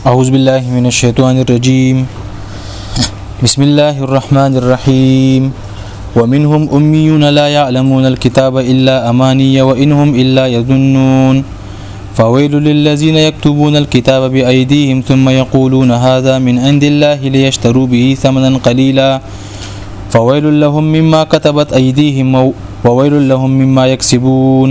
أعوذ بالله من الشيطان الرجيم بسم الله الرحمن الرحيم ومنهم أميون لا يعلمون الكتاب إلا أماني وإنهم إلا يظنون فويل للذين يكتبون الكتاب بأيديهم ثم يقولون هذا من عند الله ليشتروا به ثمنا قليلا فويل لهم مما كتبت أيديهم وويل لهم مما يكسبون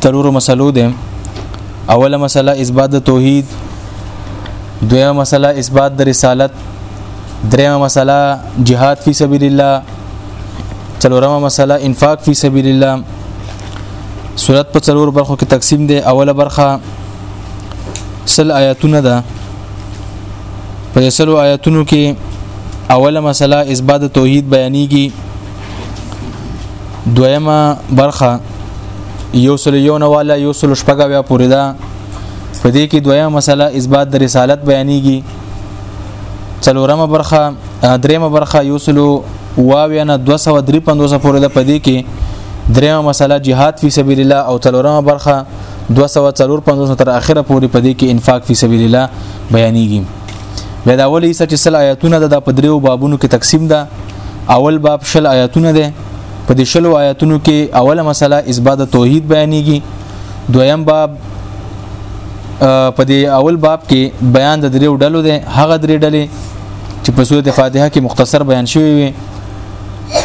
ترورو مسلو ده اوله مسله اثبات د توحید دویمه مسله اثبات د رسالت دریمه مسله جهاد فی سبیل الله څلورمه مسله انفاق فی سبیل الله صورت په څلور برخو کې تقسیم دی اوله برخه سل آیاتونه ده په سلو آیاتونو کې اوله مسله اثبات توحید بیانېږي دویمه برخه یو سل یو نه والا یو سل شپږه بیا پوری ده په دې کې دویمه مسله اثبات د رسالت بیانېږي څلورمه برخه دریمه برخه یو سل واویا نه 253 پوری ده په دې کې دریمه مسله جهاد فی سبیل الله او څلورمه برخه 245 تر اخره پوری په دې کې انفاق فی سبیل الله بیانېږي بیا دا ولې چې سل آیاتونه د پدریو بابونو کې تقسیم ده اول باب شل آیاتونه ده په دې شلو آیاتونو کې اوله مسله اثبات توحید بیانېږي دویم باب په دې اول باب کې بیان د دریو ډلو ده هغه درې ډلې چې په سورته فاتحه کې مختصر بیان شوی وي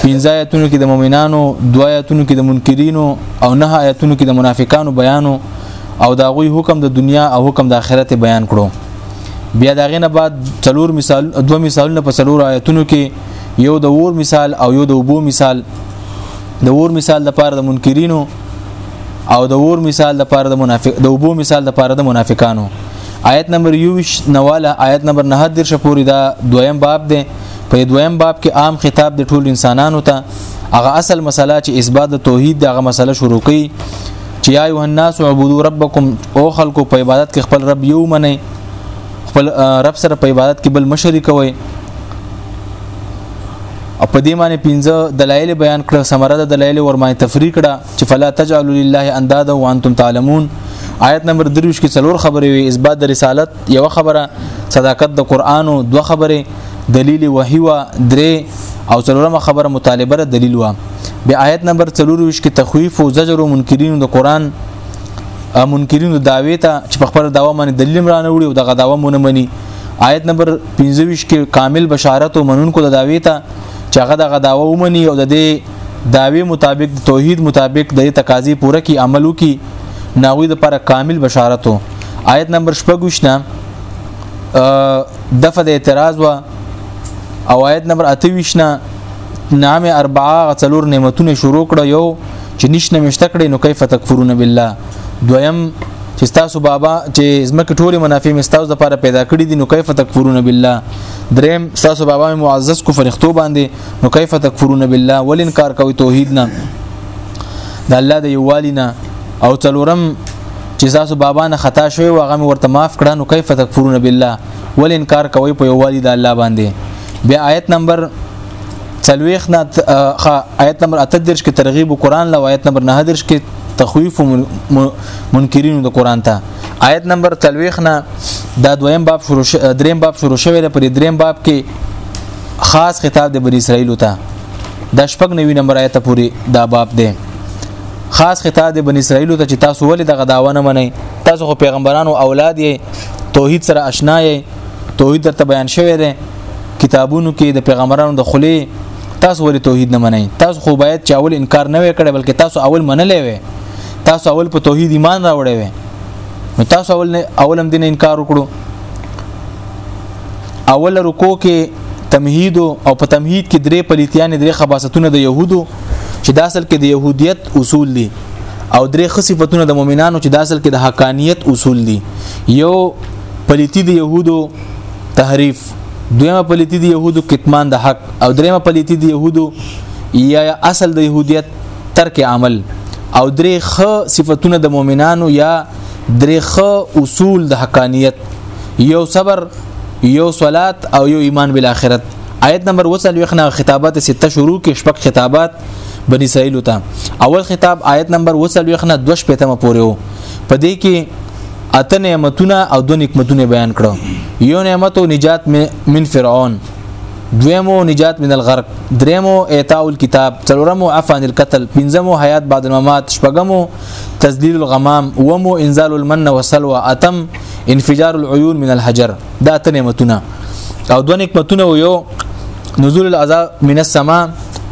پنځه آیاتونو کې د مؤمنانو دوه آیاتونو کې د منکرینو او نه آیاتونو کې د منافقانو بیانو او دا غوي حکم د دنیا او حکم د آخرت بیان کړو بیا دا غینه بعد څلور مثال دوه مثالونه په څلور آیتونو کې یو د ور مثال او یو د وبو مثال د ور مثال د پاره د منکرینو او د ور مثال د پاره د منافق د وبو مثال د پاره د منافقانو آیت نمبر 21 نواله آیت نمبر 9 شپوري دا دویم باب دی په دویم باب کې عام خطاب د ټول انسانانو ته هغه اصل مسله چې اثبات د توحید دغه مسله شروع کړي چې یا ایه الناس عبدو ربکم او خلکو په عبادت کې خپل رب یو منئ خپل رب سره په عبادت کې بل مشرک وي او په دې معنی پنځه دلایل بیان کړ سمره د دلایل ورمای تفریق کړه چې فلا تجعلوا لله اندادا وانتم تعلمون آیت نمبر 23 کې څلور خبرې وي اثبات د رسالت یو خبره صداقت د قران او دوه خبره دلیل وحی و درې او څلورمه خبره مطالبه د دلیل و به آیت نمبر 23 کې تخویف او زجر او منکرین د قران منکرین د داوی ته چې په خبره داوا باندې دلیل مرانه وړي او دغه داوا مونږ مني آیت نمبر 25 کې کامل بشارت او منونکو د داوی ته چې هغه دغه داوا ومني او د دې داوی مطابق توحید مطابق د تقاضي پوره کی عملو کی ناوی د پر کامل بشارت آیت نمبر شپږوش نه دفع د اعتراض و او آیت نمبر 28 نه نعم اربعه غڅلور نعمتونه شروع کړه یو چې نشنه مشته کړي نو کیف تکفرون بالله دویم چې تاسو بابا چې زمکه ټوله منافع مستاو د لپاره پیدا کړی دي نو کیف تکفرون بالله دریم تاسو بابا معزز کو فرښتو باندې نو کیف تکفرون بالله ولین کار کوي توحید نه د الله د یوالینه او څلورم چې تاسو بابا نه خطا شوی و هغه ورته معاف کړه نو کیف تکفرون بالله ول انکار کوي په یووالي د الله باندې بیا آیت نمبر څلويخ نه آیت نمبر 38 کې ترغیب قرآن له آیت نمبر 9 کې تخویف منکرین د قرآن ته آیت نمبر 30 نه دا دویم باب شروع دریم باب شروع شوی دی په دریم باب کې خاص خطاب د بنی اسرائیل ته د شپږ نوي نمبر آیت پورې دا باب دی خاص خطاب د بن اسرائیل ته چې تاسو ولې دغه داوا نه منئ تاسو خو پیغمبرانو اولاد یې توحید سره آشنا یې توحید درته بیان شوی دی کتابونو کې د پیغمبرانو د خلی تاسو ولې توحید نه منئ تاسو خو باید چې اول انکار نه وکړي بلکې تاسو اول منلې وي تاسو اول په توحید ایمان راوړی وي نو تاسو اول اولم دین انکار وکړو اول رکو کې تمهید او په تمهید کې درې پلیتیان درې خباستونه د يهودو چې د اصل کې د يهودیت اصول دي او درې خصيفتونه د مؤمنانو چې د اصل کې د حقانیت اصول دي یو پلیتی د يهودو تحریف دویمه پلیتی د يهودو کتمان د حق او دریمه پلیتی د يهودو یا اصل د يهودیت ترک عمل او درې خ صفاتونه د مؤمنانو یا درې خ اصول د حقانیت یو صبر یو صلات او یو ایمان بالآخرت آیت نمبر 29 نه خطابات سته شروع کې شپږ خطابات بنی اسرائیل ته اول خطاب آیت نمبر 29 نه 2 پتمه پورې وو په دې کې اته نعمتونه او دو نعمتونه بیان کړو یو نعمت نجات من فرعون دویمو نجات من الغرق دریمو اعطاء الكتاب څلورمو عفان القتل پنځمو حیات بعد الممات شپږمو تذلیل الغمام ومو انزال المن وسلوى اتم انفجار العيون من الحجر دا ته نعمتونه او دوه نعمتونه یو نزول العذاب من السما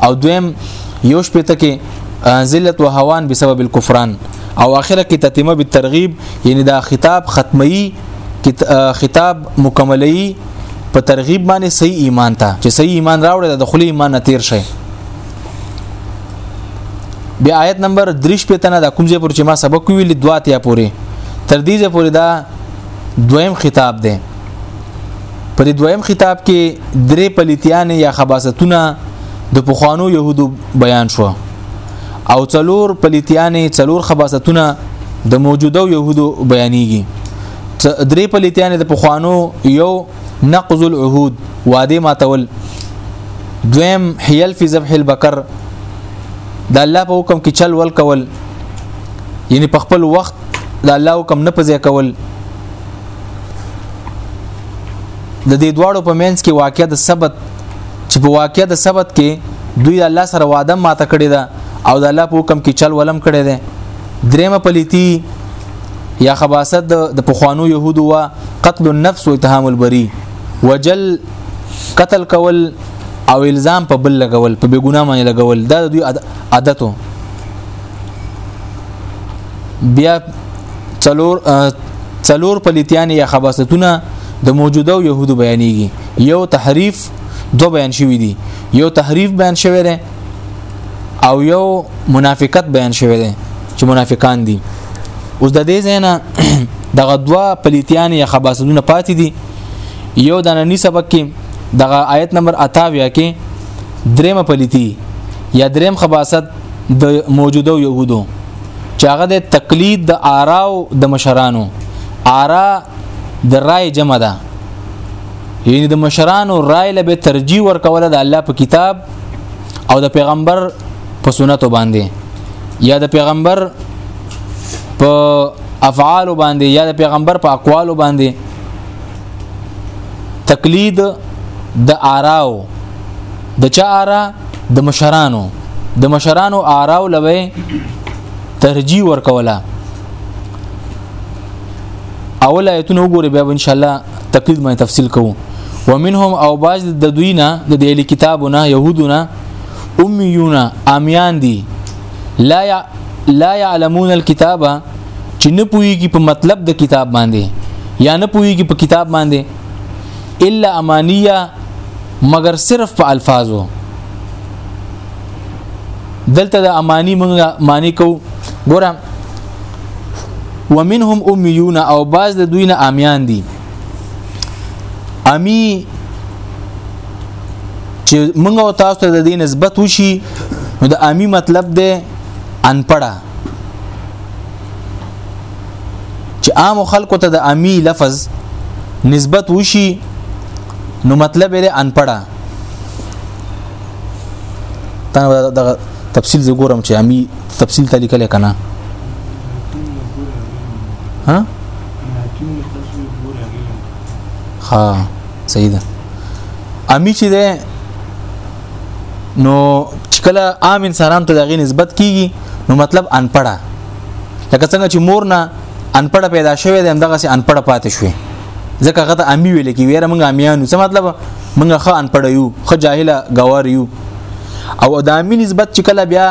او دویم یو شپه ته کې ذلت و هوان بسبب الكفران او اخره کې تتمه بالترغیب یعنی دا خطاب ختمي خطاب مکملي په ترغیب باندې صحیح ایمان ته چې صحیح ایمان راوړل د خلی ایمان نه تیر شي بیا آیت نمبر 3 په تنه د کوم ځای پر چې ما سبق ویل دوا تیا پوري تر دې ځای پوري دا دویم خطاب دی په دې دویم خطاب کې درې پلیتیان یا خباستونه د پخوانو يهودو بیان شو او څلور پلیتیان څلور خباستونه د موجوده يهودو بیانېږي درې پلیتیان د پخوانو یو نقض العهود وعده ماتول دویم حیل فی ذبح البقر د الله په حکم کې چل ول کول یعنی په خپل وخت د الله حکم نه پځې کول د دې دواړو په منځ کې واقع د ثبت چې په واقع د ثبت کې دوی الله سره وعده ماته کړی ده او د الله په حکم کې چل ولم کړی ده درېمه پلیتی یا خباست د پخوانو يهودو وا قتل النفس و اتهام البری وجل قتل کول او الزام په بل لګول په بیګونه باندې لګول دا دوی عادتو بیا څلور څلور پلیتیان یا خباستونه د موجوده يهودو بیانېږي یو تحریف دو بیان شوی دی یو تحریف بیان شوی دی او یو منافقت بیان شوی دی چې منافقان دي اوس د دې زینا دغه دوا پلیتیان یا خباستونه پاتې دي یو د نننی سبق کې دغه آیت نمبر 28 کې دریم پلیتی یا دریم خباست د موجوده يهودو چې هغه د تقلید د آراو د مشرانو آرا د رائے جمع ده یعنی د مشرانو رائے له به ترجیح ورکول د الله په کتاب او د پیغمبر په سنتو باندې یا د پیغمبر په افعال باندې یا د پیغمبر په اقوال باندې تقلید د آراو د چا آرا د مشرانو د مشرانو آراو لوي ترجیح ورکوله اول آیتونه وګوره بیا ان شاء الله تقلید باندې تفصیل کوو ومنهم او باج د دوی نه د دې کتابونه يهودونه اميون اميان دي لا يع... لا يعلمون الكتابه چې نه پويږي په مطلب د کتاب باندې یا نه پويږي په کتاب باندې الا امانيه مگر صرف په الفاظو دلته د امانی مونږه معنی کو ګورم ومنهم امیون او بعض د دوی نه امیان دي امی چې موږ او تاسو ته د دې نسبت وشي نو د امی مطلب دی ان پړه چې عام خلکو ته د امی لفظ نسبت وشي نو مطلب یې ان پړه تاسو د تفصیل زګورم چې امی تفصیل ته لیکل کنه ها ها صحیح ده امی چې ده نو چې کله عام انسانان ته دغه نسبت کیږي نو مطلب انپړه لکه څنګه چې مور نه انپړه پیدا شوه ده همدغه سي انپړه پاتې شوه ځکه غته امی ویل کی ویره مونږ امیانو څه مطلب مونږ خه انپړه یو خه جاهله گوار یو او دامی نسبت چې کله بیا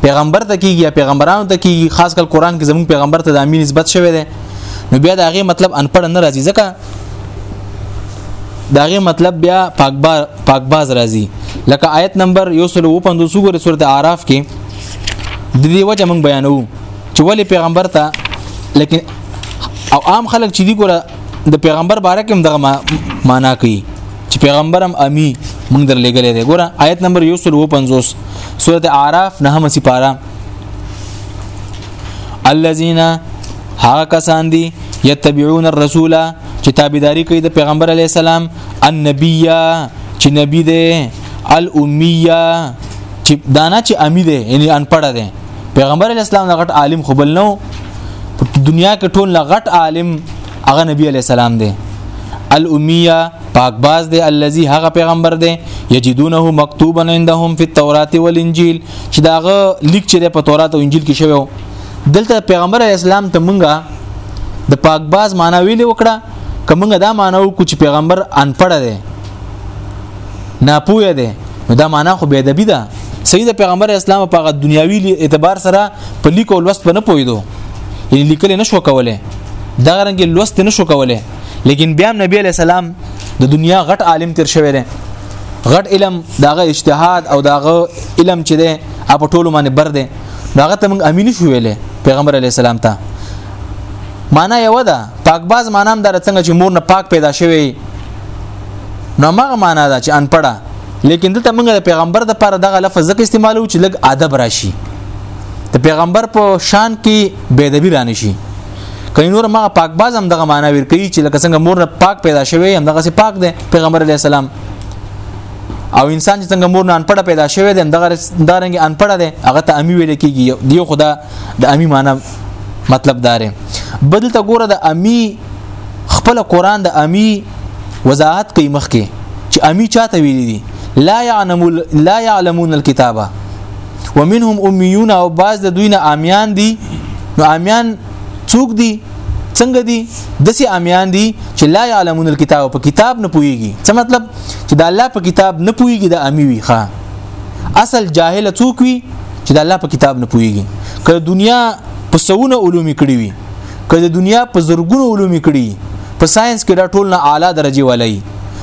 پیغمبر ته کیږي یا پیغمبرانو ته کیږي خاص کر قران کې زمون پیغمبر ته دامی نسبت شوی دی نو بیا دا غي مطلب انپړ نه راځي ځکه داغه مطلب بیا پاکبا پاکباز راځي لکه آیت نمبر 155 سورې سورته আরাف کې د دې وجه موږ بیانو چې ولی پیغمبر ته لیکن او عام خلک چې دی ګوره د پیغمبر باره کې هم دغه معنا کوي چې پیغمبرم امی موږ در لګلې دی ګوره آیت نمبر 150 سورته اعراف نه هم سپاره الذين هغه کسان دي يتبعون الرسول چې تابعداري کوي د پیغمبر علی السلام النبیه چې نبی دی الامیه چې دانا چې امی دی یعنی ان پړه دی پیغمبر علی السلام لغټ عالم خو بل نو دنیا کې ټول لغټ عالم هغه نبی علی السلام دی الامیه پاک باز دی الذي هغه پیغمبر دی یجدونه مکتوبا عندهم فی التوراۃ والانجیل چې داغه لیک چې په تورات او انجیل کې شوی دلته پیغمبر اسلام ته مونږه د پاک باز معنی ویلې وکړه کومه دا معنی وکړو چې پیغمبر انپړه دی ناپوهه دی نو دا معنی خو به ادبی ده سید پیغمبر اسلام په دنیاوی اعتبار سره په لیکو لوست نه پویدو یعنی لیکل نشو کوله دا رنګ لوست نشو کوله لیکن بیا نبی علی السلام د دنیا غټ عالم تیر شوی دی غټ علم داغه اجتهاد او داغه علم چې دی په ټولو باندې بر دی داغه ته موږ امین شو ویلې پیغمبر علی السلام ته معنا یو ده پاک باز معنا هم در څنګه چې مور نه پاک پیدا شوی نو هغه معنا ده چې ان پړه لیکن دلته موږ د پیغمبر د پاره دغه لفظ ځکه استعمالو چې لګ ادب راشي د پیغمبر په شان کې بيدبی رانه شي کله نور ما پاک باز هم دغه معنی ور کوي چې لکه څنګه مور نه پاک پیدا شوی هم دغه سي پاک دی پیغمبر علی السلام او انسان چې څنګه مور نه انپړه پیدا شوی دی دغه دارنګ انپړه دی هغه ته امی ویل کیږي دیو خدا د امی معنی مطلب داره بدل ته ګوره د امی خپل قران د امی وضاحت کوي مخکې چې امی چاته ویلي دي لا يعلم لا يعلمون الكتابه ومنهم امیون او بعض د دوی نه امیان دي نو امیان څوک دي څنګه دي دسي امیان دي چې لا يعلمون الكتاب په کتاب نه پويږي څه مطلب چې د الله په کتاب نه پويږي د امي وي ښا اصل جاهل څوک وي چې د الله په کتاب نه پويږي که دنیا په سونه علوم کړی وي که د دنیا په زرګونو علوم کړی په ساينس کې دا ټول نه اعلی درجه ولای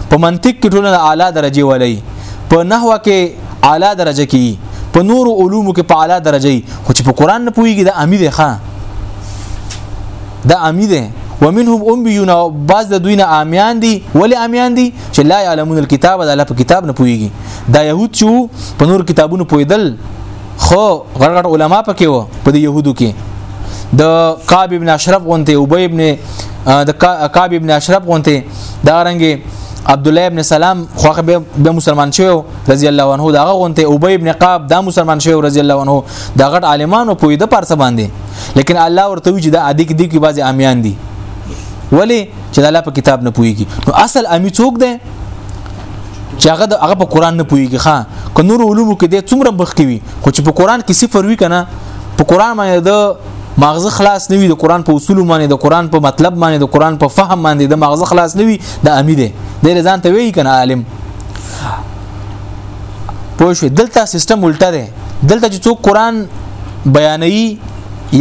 په منطق کې ټول نه اعلی درجه ولای په نحوه کې اعلی درجه کې په نور علومو کې په اعلی درجه خو چې په قران نه پويږي د امید ښه د امید ومنهم اميون او بعض د دوی نه امیان دي ولی امیان دي چې لا علمون الكتاب د لپ کتاب نه پويږي دا يهود چې په نور کتابونو پویدل خو غړغړ علما پکې و په د يهودو کې د قاب ابن اشرف غونته ابي ابن د قاب ابن اشرف غونته دا رنګي عبد الله ابن سلام خو به مسلمان شو رضی الله عنه دا غونته ابي ابن قاب دا مسلمان شو رضی الله عنه دا غټ عالمانو په دې پارسه باندې لیکن الله ورته وی چې دا ادیک دی کې بعضی امیان دي ولی چې الله په کتاب نه پويږي نو اصل امی څوک دی چې هغه د هغه په قران نه پويږي ښا که نور علومو کې د څومره بخ کوي خو چې په قران کې صفر وی کنه په قران باندې د مغزه خلاص نوي د قران په اصول باندې د قران په مطلب باندې د قران په فهم باندې د مغزه خلاص نوي د امي دي د ځان ته وی کنه عالم پوه شو دلته سیستم الټه دی دلته چې څوک قران بیانوي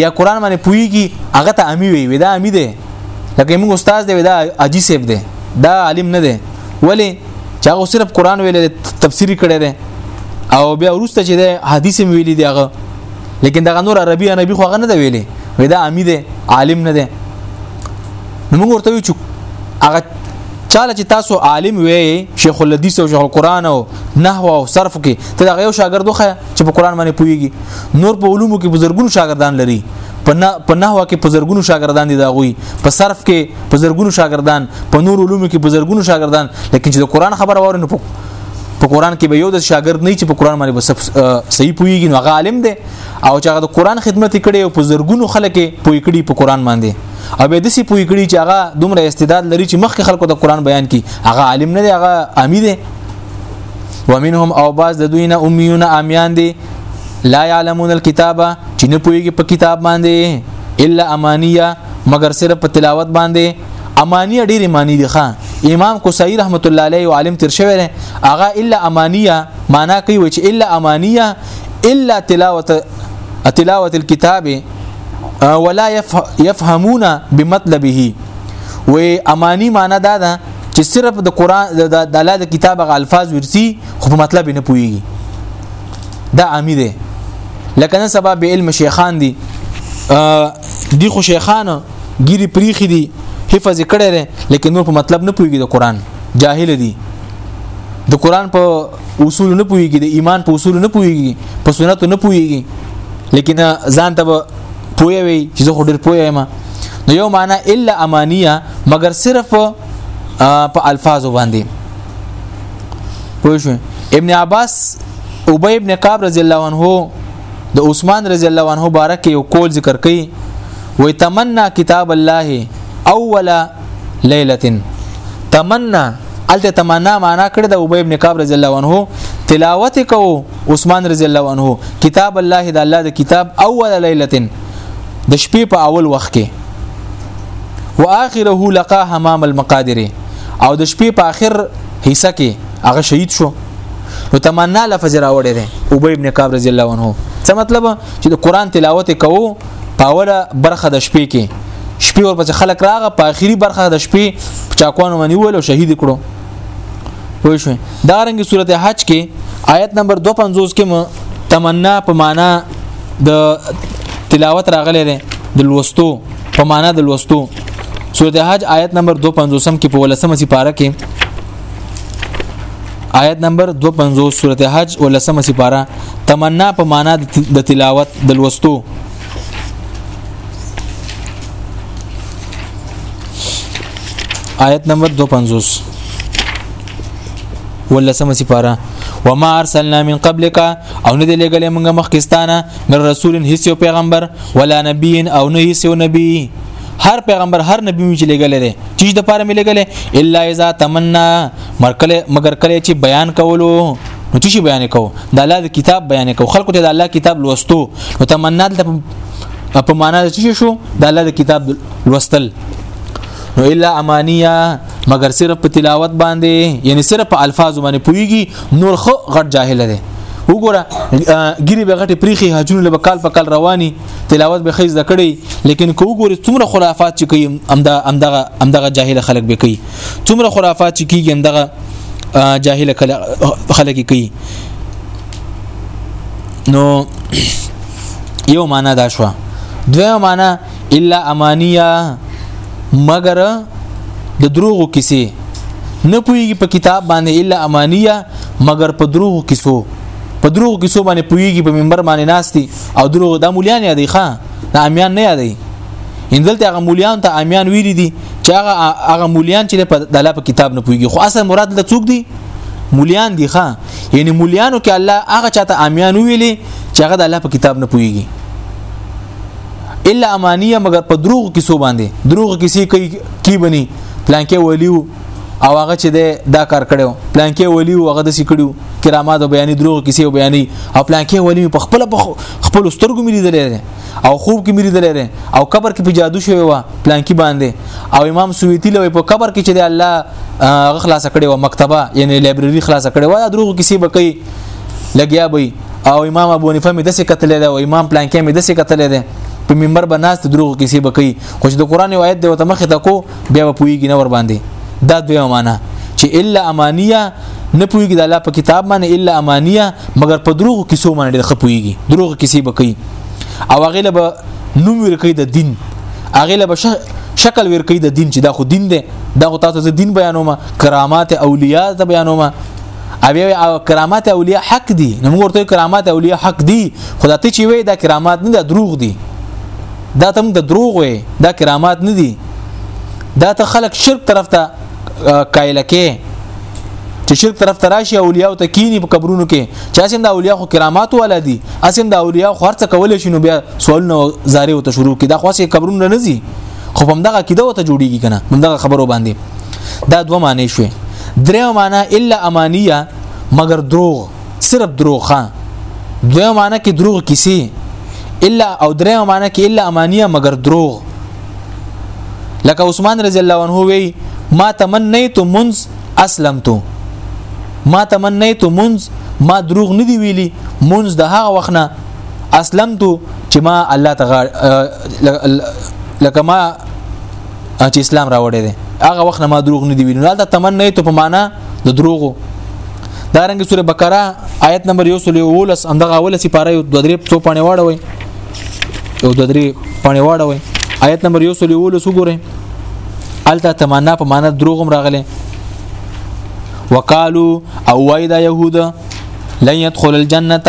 یا قران باندې پويږي هغه ته امي وي ودا امي دي لکه موږ استاد دی ودا اجي سیب دی دا عالم نه دی ولی چې هغه صرف قران ویل تفسیری کړی دی او بیا ورسته چې د حدیث ویلي دی هغه لیکن دغه نور عربي عربي خو هغه نه دی ویلي وې دا امي دی عالم نه دی نو موږ ورته وچو هغه چاله چې تاسو عالم وې شیخ الحدیث او شیخ القرآن او نحو او صرف کې ته دا یو شاګرد خو چې په قرآن باندې پويږي نور په علومو کې بزرګونو شاګردان لري په نحو کې په زرګونو شاګردان دي دا غوي په صرف کې په زرګونو شاګردان په نور علومو کې په زرګونو شاګردان لکه چې د قرآن خبره وره نه په قران کې به یو د شاګرد نه چې په قران باندې بس صحیح پويږي نو عالم دی او چې هغه د قران خدمت کړي او په زرګونو خلک پوي کړي په قران باندې او به د سي پوي کړي چې هغه دومره استعداد لري چې مخکې خلکو د قران بیان کړي هغه عالم نه دی هغه امي دی ومنهم او باز د دوی نه اميون اميان دي لا يعلمون الكتابه چې نه پويږي په کتاب باندې الا امانيه مگر صرف په تلاوت باندې امانیه ډېری معنی دي ښا امام قصی رحمت الله علیه عالم تر شوی دی اغه الا امانیه معنا کوي چې الا امانیه الا تلاوت تلاوت الكتاب ولا يفهمون بمطلبه و امانی معنا دا ده چې صرف د قران د الله د کتاب غ الفاظ ورسی خو په مطلب نه پويږي دا عامي ده لکه نن سبا به علم شیخان دي دی خو شیخانو ګيري پریخي دي حفظ کړي لري لیکن نور په مطلب نه پويږي د قران جاهل دي د قران په اصول نه پويږي د ایمان په اصول نه پويږي په سنت نه پويږي لیکن ځان ته پوي وي چې زه ډېر پوي یم نو یو معنی الا امانیه مگر صرف په الفاظو باندې پوه شو ابن عباس ابی ابن کعب رضی الله عنه د عثمان رضی الله عنه بارک یو قول ذکر کړي وی تمنا کتاب الله اول ليله تمنا الته تمنا معنا کړ د ابي ابن کعب رضی الله عنه تلاوت کو عثمان رضی الله عنه کتاب الله د الله د کتاب اول ليله د شپې په اول وخت کې واخره لقا حمام المقادره او د شپې په اخر حصہ کې هغه شهید شو نو تمنا لفظ راوړی دی ابی ابن کعب رضی الله عنه څه مطلب چې د قران تلاوت کوو پاوله برخه د شپې کې شپې ورپسې خلک راغه په اخیری برخه د شپې چاکوانو باندې ول او شهید کړو پوه شو دا رنګ صورت حج کې آیت نمبر 250 کې مو تمنا په معنا د تلاوت راغلی دی د لوستو په معنا د لوستو سورته حج آیت نمبر 250 کې په ولسمه سي پاره کې آیت نمبر 250 سورته حج ولسمه سپاره تمنا په معنا د تلاوت د لوستو آیت نمبر 250 ولسمه سپاره وما ارسلنا من قبلك او نه لګلې موږ مخکستانه من رسول هیڅ یو پیغمبر ولا نبی او نه هیڅ یو نبی هر پیغمبر هر نبی مې لګل دي چې د پاره مې لګل الا اذا تمنا مرکل مگر کله چې بیان کولو نو چې بیان کو د الله د کتاب بیان کو خلکو ته د الله کتاب لوستو نو تمنا د په معنا د چې شو د الله د کتاب لوستل نو الا امانیه مگر صرف په تلاوت باندې یعنی صرف په الفاظ باندې پويږي نور خو غټ جاهل دي وګوره ګيري به غټي پريخي حجونه له بکال په کال رواني تلاوت به خیز کړي لیکن کو ګوري څومره خرافات چې کوي امدا امدغه امدغه جاهل خلک به کوي څومره خرافات چې کوي امدغه جاهل خلک کوي نو یو معنا دا شو دویمه معنا الا امانیه مگر د دروغو کیسې نه پويږي په کتاب باندې الا امانیه مگر په دروغو کیسو په دروغو کیسو باندې پويږي په منبر باندې ناشتي او دروغ د مولیان یادې ښا د امیان نه یادې اندلته هغه مولیان ته امیان ویل دي چې هغه هغه مولیان چې په د الله په کتاب نه پويږي خو اصل مراد له څوک دي مولیان دي ښا یعنی مولیانو کې الله هغه چاته امیان ویلي چې هغه د الله په کتاب نه پويږي الا امانیه مگر په دروغ کیسو باندې دروغ کیسې کوي کی بني پلانکې ولیو او هغه چې دا کار کړو پلان کې ولی او هغه د سکړو کرامات او بیانې دروغ کیسې او بیانې او پلان کې ولی په خپل خپل سترګو مې لیدلې او خوب کې مې لیدلې او قبر کې په جادو شوی و پلان کې باندې او امام سویتی لوي په قبر کې چې د الله خلاص کړي و مکتبه یعنی لایبرری خلاص کړي و دا دروغ کیسې بکې لګیا به او امام ابو حنیفه مې د څه قتل دی او امام پلان کې مې د څه قتل دی په منبر بناست دروغ کیسې بکې خو چې د قران روایت دی او تمخه تکو بیا به پویږي نه ور باندې دا دویمه معنا چې الا امانیه نه پویږي د الله په کتاب باندې الا امانیه مګر په دروغ کیسو باندې ډېر خپویږي دروغ کیسې به کوي او هغه له به نوم ورکړي د دین هغه له به شکل ورکړي د دین چې دا خو دین دی دا خو تاسو د دین بیانوم کرامات اولیاء ته بیانوم او یو کرامات اولیاء حق دي نو موږ ورته کرامات اولیاء حق دي خدای ته چې وي دا کرامات نه دا دروغ دي دا تم د دروغ وي دا کرامات نه دي دا ته خلک شرک طرف ته قائل کې چې شرک طرف ته راشي اولیاء ته کینی په قبرونو کې چې اسیم د اولیاء خو کرامات ولا دي اسیم د اولیاء خو هرڅه کول شي نو بیا سوالونه زاري وته شروع کی دا خو سه قبرونه نه زی خو هم دغه کیده وته جوړیږي کنه هم دغه خبرو باندې دا دوه معنی شوي درې معنی الا امانیه مگر دروغ صرف دروغ ښا دوه معنی کې دروغ کیسی الا او درې معنی کې الا امانیه مگر دروغ لکه عثمان رضی الله عنه وی ما تمنیت منز اسلمتو ما تمنیت منز ما دروغ ندی ویلی منز د هغه وخت نه اسلمتو چې ما الله تعالی لکه ما چې اسلام راوړی دی هغه وخت نه ما دروغ نه دی ویل دا تمنا ته په معنا د دروغو دا رنګ سوره بقره آیت نمبر 119 اندغه اوله سپاره یو د درې څو پانی واړوي یو د درې پانی واړوي آیت نمبر 119 وګورئ الته تمنا په معنا دروغم راغله وقالو او وایدا يهود لن يدخل الجنه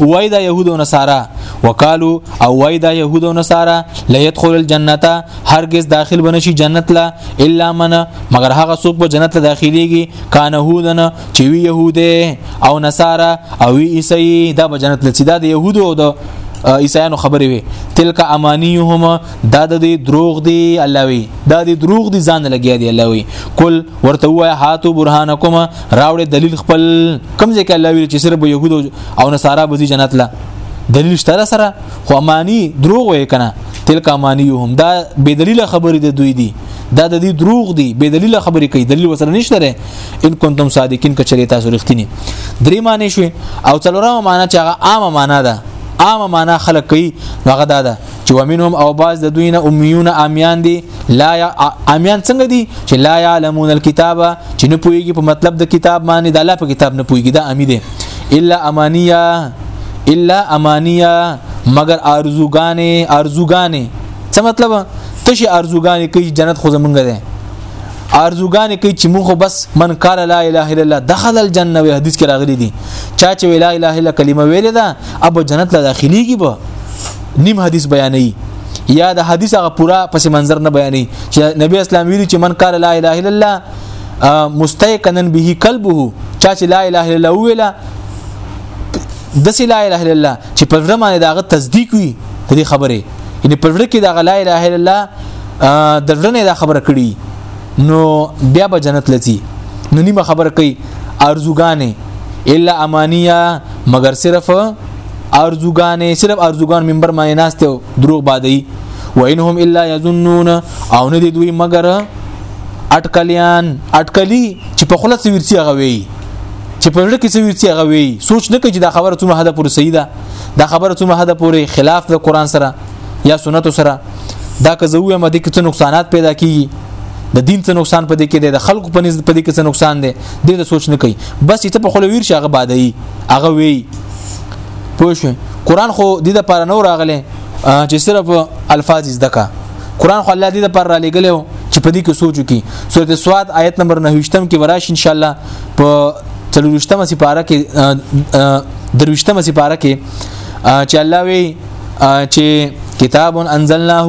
وایدا يهود او نصارا وقالو او وایدا يهود او نصارا لن يدخل الجنه هرگز داخل بنشي جنت لا الا من مگر هغه څوک به جنت ته داخليږي کان يهودن چې وی يهوده او نصارا او وی عیسی دا به جنت لسی دا د يهودو او د عیسایانو خبرې وي تلک امانیهم دا د دې دروغ دی الله وی دا د دروغ دی ځان لګیا دی الله وی کل ورته وای هاتو برهانکم راوړې دلیل خپل کم ځکه الله وی چې صرف يهودو او نصارا به جنت لا دلیل شته سره خو معنی دروغ وې کنه تلک معنیهم دا بې دلیل خبرې د دوی دي دا د دې دروغ دي بې دلیل خبرې کوي دلیل وسره نشته لري ان کنتم صادقین کچری تاسو رښتینی درې معنی شوي او څلورمه معنی چې هغه عامه معنی ده عامه معنی خلک کوي هغه دا ده چې ومنهم او باز د دوی نه امیون امیان دي لا یا امیان څنګه دي چې لا یعلمون الكتابه چې نه پويږي په مطلب د کتاب باندې د الله په کتاب نه پويږي دا امی دي الا امانیه الا امانیه مگر ارزوګانې ارزوګانې څه مطلب تشي ارزوګانې کوي جنت خو زمونږ ده ارزوګانې کوي چې موږ بس من قال لا اله الا الله دخل الجنه وی حدیث کې راغلي دي چا چې لا اله الا کلمه ویلې ده ابو جنت لا داخليږي به نیم حدیث بیانوي یا د حدیث هغه پورا پس منظر نه بیانوي چې نبی اسلام ویلي چې من قال لا اله الا الله مستيقنا به قلبه چا چې لا اله الا الله ویلا د سی لا اله الا الله چې په ځړه باندې داغه تصدیق وي د دې خبره ان په ځړه کې داغه لا اله الا الله د ځړه نه دا خبره کړي نو بیا به جنت لتی نو نیمه خبره کوي ارزوګانې الا امانیه مگر صرف ارزوګانې صرف ارزوګان منبر باندې ناشته دروغ بادي وانهم الا یظنون او نه دي دوی مگر اٹکلیان اٹکلی چې په خلص ورسي غوي چې په لړ کې څه ویل چې هغه وی سوچ نه کوي چې دا خبره څومره حد پورې صحیح ده دا خبره څومره حد پورې خلاف د قران سره یا سنت سره دا که زه وایم د کې څه نقصانات پیدا کیږي د دین څه نقصان پدې کې دی د خلکو په نسبت پدې کې څه نقصان دی دې د سوچ نه کوي بس چې ته په خلویر شغه بادای هغه وی پوه شو قران خو د دې لپاره نو راغله چې صرف الفاظ زده کا قران خو الله دې لپاره را لګلو چې په دې کې سوچو کې سورته سواد آیت نمبر 9 کې وراش ان شاء الله په تلوشتمه سپاره کې دروشتمه سپاره کې چې الله وی چې کتاب انزلناه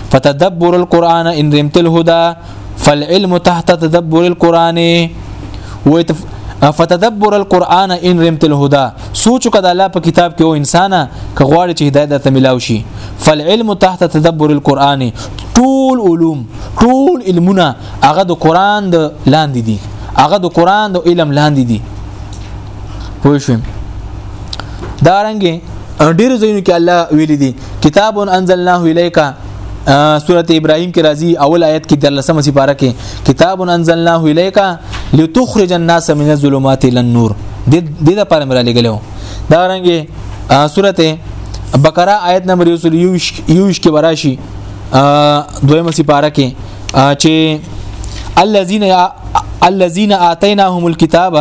فتدبر القرآن ان رمت الهدى فالعلم تحت تدبر القرآن فتدبر القرآن ان رمت الهدى سوچ کده الله په کتاب کې او انسان که غواړي چې هدایت ته ملاو شي فالعلم تحت تدبر القرآن ټول علوم ټول علمونه هغه د قرآن د لاندې دي هغه د قرآن د علم لاندې دي پوه شئ دا رنګه ډیر زینو کې الله ویل دي کتاب انزلناه الیک سورت ابراهیم کې راځي اول آیت کې در لسمه سپاره کې کتاب انزلناه الیک لتخرج الناس من الظلمات الى النور د دې لپاره مې را لګلو دا رنګه سورت بقره آیت نمبر 21 کې براشي دویمه سپاره کې چې الذين الذين اتيناهم الكتاب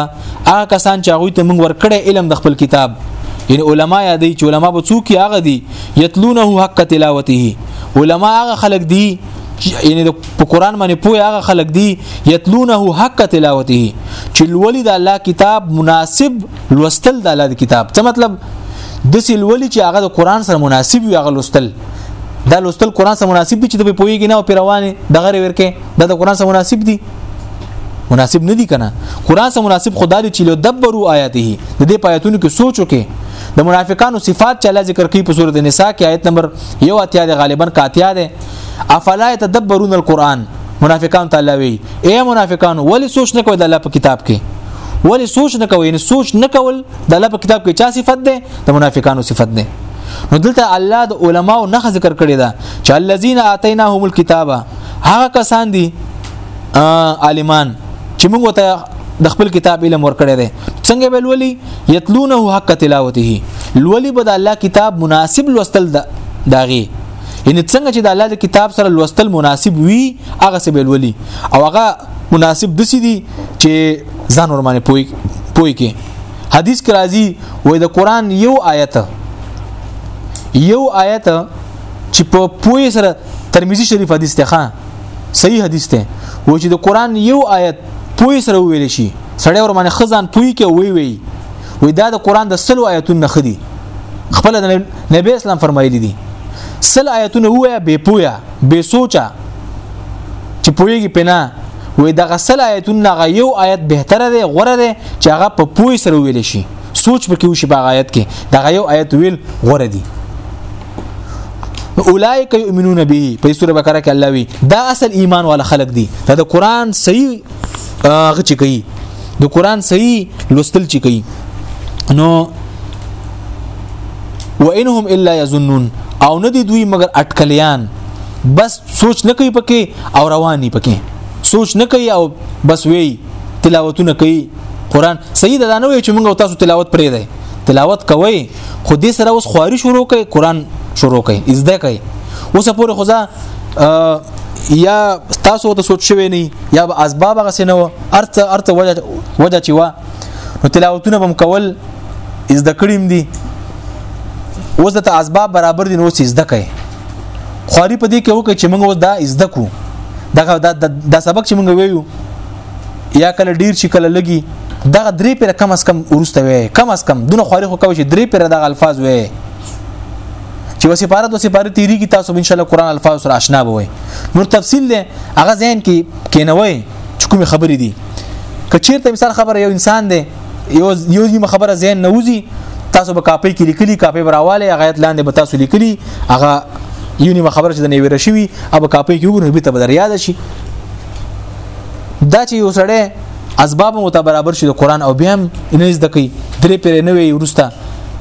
هغه کسان چې هغه ته موږ ورکړې علم د خپل کتاب یعنی علما یادې چې علما به څوک هغه دي یتلونه حق تلاوته علما هغه خلق دي یعنی د قرآن باندې پوهه هغه خلق دي یتلونه حق تلاوته چې لولي د الله کتاب مناسب لوستل د الله کتاب څه مطلب د سلولي چې هغه د قرآن سره مناسب وي هغه لوستل دا لوستل قران سره مناسب دي چې ته پويږي نه او پیروانه دغه ورکه دا د قران سره مناسب دي مناسب نه دي کنه قران سره مناسب خدای دی چې لو دبرو آیاته د دې پایتونو کې سوچو کې د منافقانو صفات چې الله ذکر کوي په سورته نساء کې آیت نمبر یو اتیا دی غالبا کاتیا دی افلا تدبرون القرآن منافقان تعالی وی اے منافقان ولی سوچ نه کوي د الله په کتاب کې ولی سوچ نه کوي یعنی سوچ نه کول د الله په کتاب کې چا صفت ده د منافقانو صفت ده نو دلته الله د علماو نه ذکر کړی دا چې الذين اتيناهم الكتاب هغه کسان دي عالمان چې موږ ته د خپل کتاب علم ورکړی دی څنګه به لولي یتلونه حق تلاوته لولي به د الله کتاب مناسب لوستل داغي یعنی څنګه چې د الله د کتاب سره لوستل مناسب وي هغه څه به لولي او هغه مناسب دسی دي چې ځان ورمانه پوي پوي کې حدیث کې راځي وای د قران یو آیت یو آیت چې په پوی سره ترمذی شریف حدیث ته ښه صحیح حدیث ته و چې د قران یو آیت پوی سره ویل شي سړی ور باندې خزان پوی کې وی وی وی دا د قران د سلو آیتونو نه خدي خپل نبی اسلام فرمایلی دي سل آیتونه وای به پویا به سوچا چې پویږي پنا وې د غسل آیتونه غ یو آیت بهتره دی غوره دی چې هغه په پوي سره ویل شي سوچ پکې وشي په آیت کې دا یو آیت ویل غوره دی اولائک یؤمنون به په سوره بقره کې الله وی دا اصل ایمان والا خلق دي دا د قران صحیح هغه چې کوي د قران صحیح لوستل چې کوي نو وانهم الا یظنون او نه دي دوی مگر اٹکلیان بس سوچ نه کوي پکې او رواني پکې سوچ نه کوي او بس وی تلاوتونه کوي قران صحیح ده نه وي چې موږ تاسو تلاوت پرې دی تلاوت کوي خو دې سره اوس خواري شروع کوي قران شروع کوي ازده کوي اوس پورې خدا یا تاسو ته سوچ شوی نه یا به اسباب غسنه و ارته ارته وجه وجه چې وا نو تلاوتونه بم کول از د کړیم دي اوس د اسباب برابر دي نو سیز د کوي خواري په دې کې وکړي چې موږ دا زده کو دغه دا سبق چې موږ ویو یا کله ډیر چې کله لګي دغه درې پر کم اس کم ورسته وي کم اس کم دونه خواري خو کوي چې درې پر دغه الفاظ وي چې وسې پاره د وسې پاره تیری کی تاسو ان شاء الله قران الفاظ سره آشنا بوي نور تفصیل دی هغه ځین کې کینوي چې کوم خبرې دي کچیر ته مثال خبره یو انسان دی یو یو نیمه خبره زین نه وځي تاسو به کاپي کې لیکلي کاپي براواله غایت لاندې به تاسو لیکلي هغه یو نیمه خبره چې د نیویر شوی اب کاپي کې وګورئ به ته بدر یاد شي دا چې یو سړی اسباب مو ته برابر شي د قران او بیا نه زده کوي درې پیر نه وي ورسته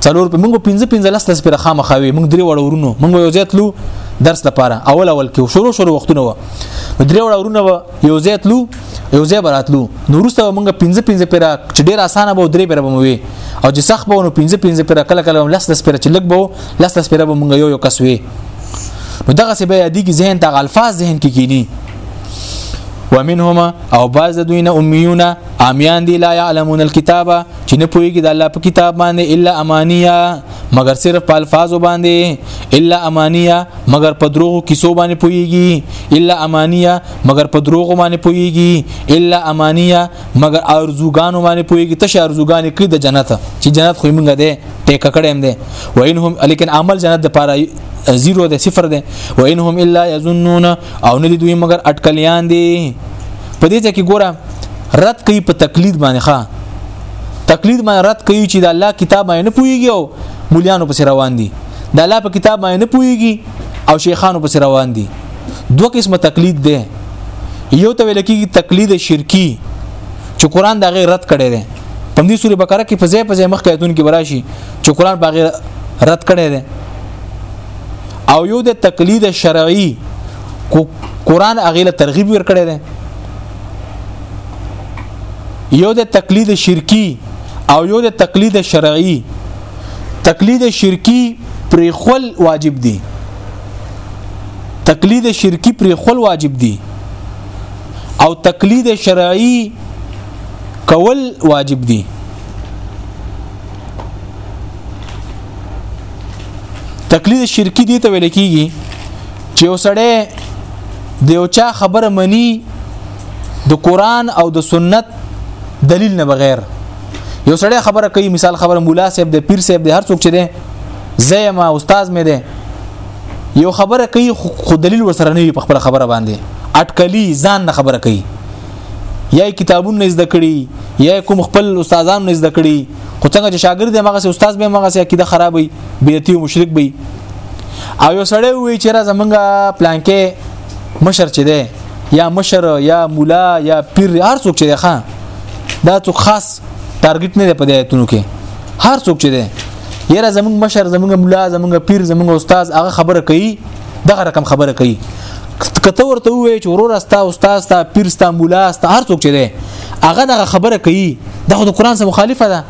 څلور په موږ 15 15 لس لس پر خامه خوي موږ درې وړ ورونو موږ یو ځای تلو درس لپاره اول اول کې شروع شروع وختونه و درې وړ ورونه یو ځای تلو یو ځای براتلو نو وروسته موږ 15 15 پیرا چې ډیر اسانه به درې پیرا به مو وي او چې سخت به نو 15 15 پیرا کله کله هم لس لس پیرا چې لګ به لس لس پیرا به موږ یو یو کس وي نو دغه څه به یادی کی ذهن ته الفاظ ذهن کې کینی ومنهما او بعض دوی نه امیون امیان دی لا يعلمون الكتاب چې نه پويږي د الله په کتاب باندې الا امانیه مگر صرف په الفاظو باندې الا امانیه مگر په دروغو کیسو باندې پويږي الا امانیه مگر په دروغو باندې پويږي الا امانیه مگر ارزوګانو باندې پويږي تش ارزوګانې کې د جنت چې جنت خو موږ ده ټیک کړه هم ده وینهم لیکن عمل جنت د پاره زیرو ده صفر ده وینهم الا یظنون او نه دوی مگر اٹکلیان دي په دې ځکه ګوره رد کوي په تقلید باندې ښا تقلید معنی رد کوي چې د الله کتاب معنی نه پويږي او مليانو پس روان دي د الله په کتاب معنی نه پويږي او شیخانو پس روان دي دوه قسمه تقلید ده یو ته ویل کېږي تقلید شرکی چې قران دا غیر رد کړي دي په دې سورې بقره کې په ځای په ځای مخ کېتون کې براشي چې قران په غیر رد کړي دي او یو د تقلید شرعي قران اغیله ترغیب ور کړی دی یو د تقلید شرکی او یو د تقلید شرعی تقلید شرکی پر خل واجب دی تقلید شرکی پر خل واجب دی او تقلید شرعی کول واجب دی تقلید شرکی دی ته ویل کیږي چې وسړې د یو چا خبره مني د قران او د سنت دلیل نه بغیر یو سړی خبره کوي مثال خبره مولا صاحب د پیر صاحب د هر څوک چې دی زېما استاد مې دی یو خبره کوي خو دلیل ورسره نه وي په خپل خبره باندې اټکلی ځان نه خبره کوي یا کتابونه زده کړي یا کوم خپل استادان زده کړي خو څنګه چې شاګرد مغه استاد به مغه سي عقیده خرابوي بیرتی او مشرک وي او یو سړی وی چې را زمونږه پلانکې مشر چې دی یا مشر یا مولا یا پیر هر څوک چې دی ښا دا څوک خاص ټارګټ نه دی په دې ایتونو کې هر څوک چې دی یره زمونږ مشر زمونږ مولا زمونږ پیر زمونږ استاد هغه خبره کوي دغه رقم خبره کوي کته ورته وې چې ورور استا استاد استا پیر استا مولا استا هر څوک چې دی هغه دغه خبره کوي دغه د قران سره مخالفه ده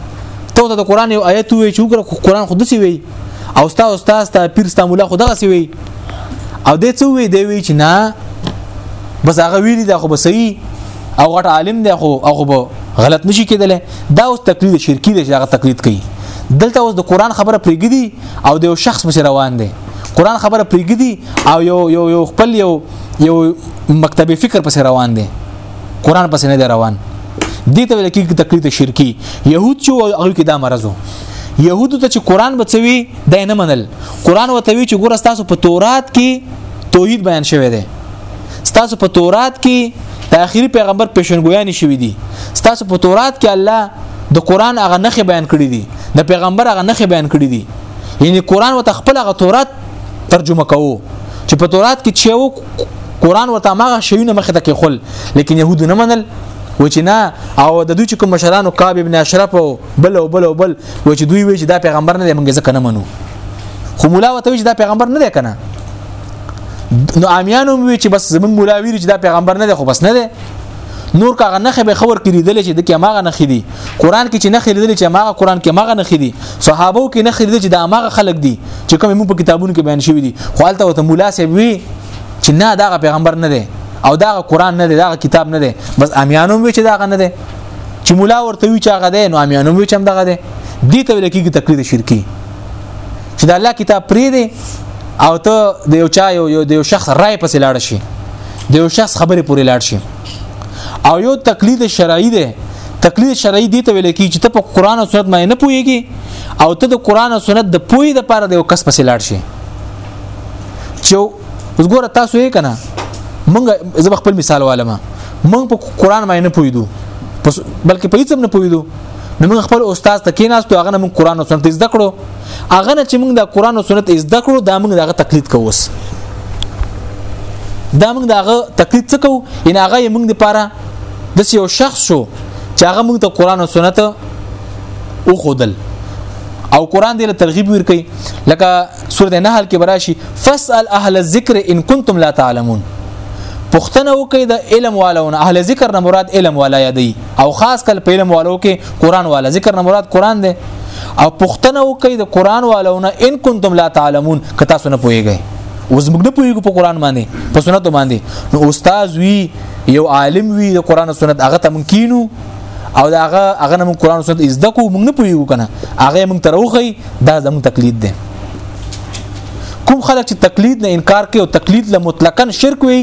ته د قران یو آیت وې چې وګوره قران خود سی وی او ستا استاد ته پیر ستا مولا خو دغه سی وی او دې څو وی دی وی چې نه بس هغه ویلی دا خو به صحیح او غټ عالم دی خو او خو به غلط نشي کېدلی دا اوس تقلید شرکی دی چې هغه تقلید کوي دلته اوس د قران خبره پرېږدي او د یو شخص پس روان دی قران خبره پرېږدي او یو یو یو خپل یو یو مکتبه فکر پس روان دی قران پس نه دی روان دي ته ویل کېږي تقلید شرکی يهود چې هغه کې دا مرزو يهودو ته چې قران بچوي دا نه منل قران وتوي چې ګوره تاسو په تورات کې توحید بیان شوی دی تاسو په تورات کې د اخیری پیغمبر پیشنګویان شوی دي تاسو په تورات کې الله د قران هغه نخې بیان کړی دي د پیغمبر هغه نخې بیان کړی دي یعنی قران وت خپل هغه تورات ترجمه کوو چې په تورات کې چې وو قران ورته ماغه شیونه مخه ته کې خل لیکن يهود نه منل و چې نه او د دوی کوم مشرانو کعب ابن اشرف او بل او بل او بل و چې دوی وی چې دا پیغمبر نه دی مونږ ځکه نه منو خو مولا وته وی چې دا پیغمبر نه دی کنه نو امیان هم وی چې بس زمون مولا وی چې دا پیغمبر نه دی خو بس نه دی نور کاغه نخې به خبر کړي دل چې د کې ماغه نخې دي قران کې چې نخې دل چې ماغه قران کې ماغه نخې دي صحابو کې نخې دل چې دا ماغه خلق دي چې کوم مو په کتابونو کې بیان شوی دي خو حالت وته مولا سی وی چې نه دا پیغمبر نه دی او دا قران نه دی دا کتاب نه دی بس امیانو وی چې دا نه دی چې مولا ورته وی چې هغه دی نو امیانو وی چې هم دغه دی دي ته ویل کېږي تقلید شرکی چې د الله کتاب پری دی او ته د یو چا یو د یو شخص رائے پسې لاړ شي د یو شخص خبرې پورې لاړ شي او یو تقلید شرعي دی تقلید شرعي دی ته ویل کېږي چې ته په قران او سنت باندې نه پوهیږي او ته د قران او سنت د پوهې لپاره د یو کس پسې لاړ شي چې اوس ګوره تاسو یې کنه مونږ زه خپل مثال والم مونږ په قران باندې نه پویدو بلکې په هیڅ نه پویدو نو موږ خپل استاد ته کیناستو هغه موږ قران او سنت زده کړو هغه نه چې موږ د قران او سنت زده کړو دا موږ دغه تقلید کووس دا موږ دغه تقلید څه کوو ان هغه موږ د پاره د یو شخص شو چې هغه موږ ته قران او سنت او خودل او قران دې له ترغیب ورکي لکه سورته نحل کې براشي فاسال اهل الذکر ان کنتم لا تعلمون پښتنه وکي د علم والونه اهل ذکر نه مراد علم والا یادي او خاص کل په علم والو کې قران والا ذکر نه مراد قران دی او پښتنه وکي د قران والونه ان کنتم لا تعلمون که تاسو نه پوهیږئ اوس موږ نه پوهیږو په قران باندې په سنت باندې نو استاد وی یو عالم وی د قران او سنت هغه ته ممکنو او دا هغه هغه موږ قران او سنت زده کو موږ نه پوهیږو کنه هغه موږ تروخی دا زموږ تقلید دی کوم خلک چې تقلید نه انکار کوي او تقلید له مطلقاً شرک وي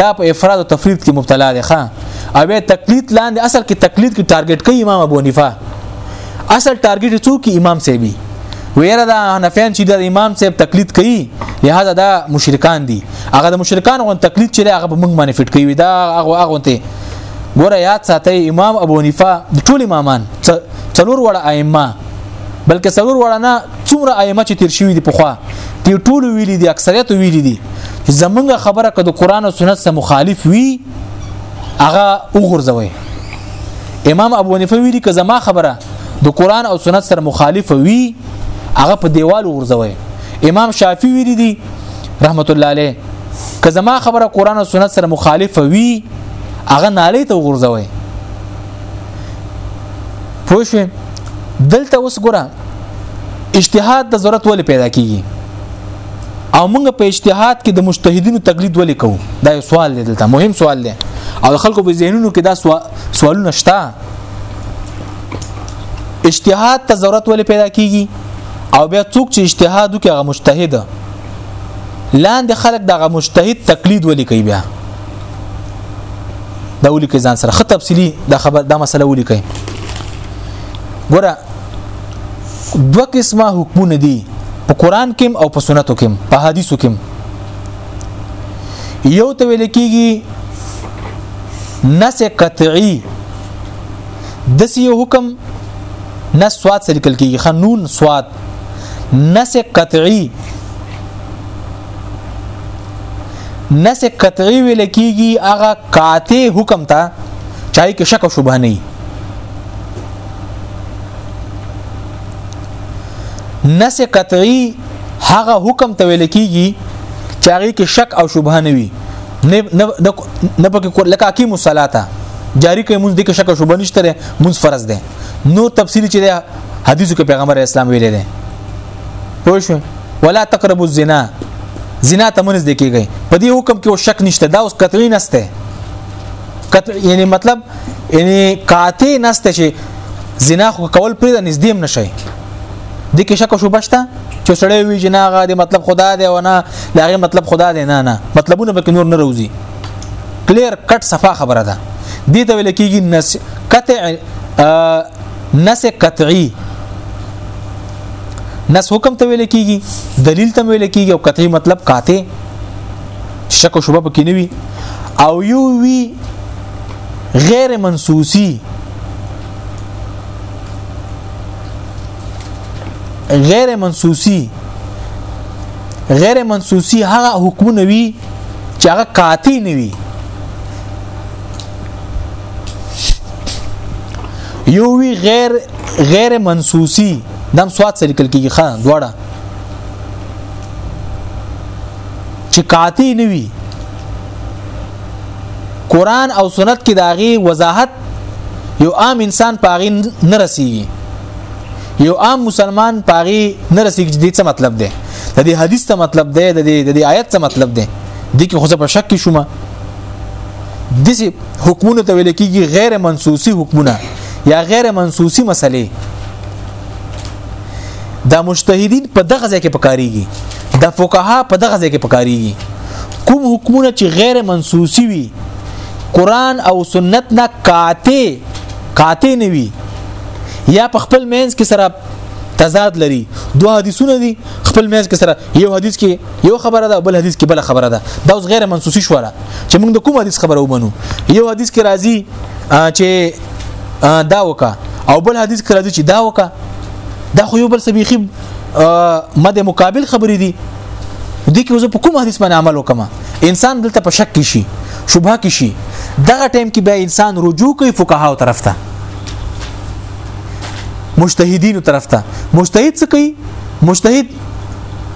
دا په افراد او تفرید کې مبتلا دي ښا او به تقلید لاندې اصل کې تقلید کې ټارګټ کوي امام ابو حنیفه اصل ټارګټ څوک امام سیبی ویره دا حنفیان چې د امام صاحب تقلید کوي لہذا دا مشرکان دي هغه د مشرکان غو تقلید چې هغه په موږ باندې فټ کوي دا هغه هغه ته ګوره یاد ساتي امام ابو حنیفه د ټول امامان څلور وړه ائمه بلکې څلور وړه نه څومره ائمه چې تیر شوی دي په خوا دی ټول ویلي دي اکثریت ویلي دي زمونږ خبره که د قران او سنت سره مخالف وي هغه وګرځوي امام ابو حنیفه ویلي که زما خبره د قران او سنت سره مخالف وي هغه په دیوال وګرځوي امام شافعي ویلي دي رحمت الله علیه که زما خبره قران او سنت سره مخالف وي هغه نالی ته وغورځوي پوه شئ دلته اوس ګوره اجتهاد د ضرورت ولې پیدا کیږي او موږ په اجتهاد کې د مجتهدینو تقلید ولې کوو دا یو سوال دی دلته مهم سوال دی او خلکو په ذهنونو کې دا سوالونه شته اجتهاد ته ضرورت ولې پیدا کیږي او بیا څوک چې اجتهاد وکړي هغه مجتهد لاندې خلک دغه مجتهد تقلید ولي کوي بیا دا ولي کوي ځان سره خه تفصيلي دا خبر دا مسله ولي کوي ګوره دوه قسمه حکمونه دي په قران کې او په سنتو کې په حديثو کې یو ته ویل کېږي نس قطعي د سی حکم نس سواد سره لیکل کېږي خنون سواد نس قطعی نس قطعی ویل کیږي هغه قاطع حکم ته چای کې شک او شبهه نه نس قطعی هغه حکم ته ویل کیږي چې هغه کې شک او شبهه نه وي نه نه پکې لکه کی مصلاته جاری کوي مونږ د کې شک او شبهه نشته مونږ فرض ده نور تفصیل چې حدیثو کې پیغمبر اسلام ویل دي پوه شو ولا تقربوا الزنا زنا ته منځ دی کېږي په دې حکم کې او شک نشته دا اوس قطعي نسته قطع یعنی مطلب یعنی قاطع نسته چې زنا خو کول پرې د نږدې نشي د کې شک شوبه شته چې سړی وی جناغه د مطلب خدا دی او نه لاغه مطلب خدا دی نه نه مطلبونه به نور نه روزي کلیر کټ صفه خبره ده دي ته ویل کېږي نس قطع نس قطعي نس حکم ته ویل کېږي دلیل ته ویل کېږي او قطعي مطلب قاطع شک او شبهه پکې نه وي او یو وی غیر منسوسی غیر منسوسی غیر منسوسی هغه حکمونه وی چې هغه قاطع نه وي یو وی غیر غیر منسوسی دم سواد سره لیکل کیږي خان دواړه چې قاطع نه وي قران او سنت کې داغي وضاحت یو عام انسان پاغي نه رسیږي یو عام مسلمان پاغي نه رسیږي دې څه مطلب دی د دې حدیث ته مطلب دی د دې د دې آیت ته مطلب دی د کې خو په شک کې شوم د دې حکمونه ته ویل کېږي غیر منسوسی حکمونه یا غیر منسوسی مسلې دا مجتهدین په دغه ځای کې پکاريږي دا فقها په دغه ځای کې پکاريږي کوم حکمونه چې غیر منسوسی وي قران او سنت نه قاطع قاطع نه وي یا په خپل مینس کې سره تضاد لري دوه حدیثونه دي خپل میز کې سره یو حدیث کې یو خبره ده بل حدیث کې بل خبره ده دا اوس غیر منسوسی شو را چې موږ د کوم حدیث خبره ومنو یو حدیث کې راځي چې دا وکا او بل حدیث کې راځي چې دا وکا دا خو یو بل سبيخي مد مقابل خبرې دي دي کې اوس په کوم حدیث باندې عمل وکما انسان دلته په شک کې شي شوبه کې شي دغه ټایم کې بیا انسان رجوع کوي فقهاو طرف ته مجتهدینو طرف ته مجتهد څه کوي مجتهد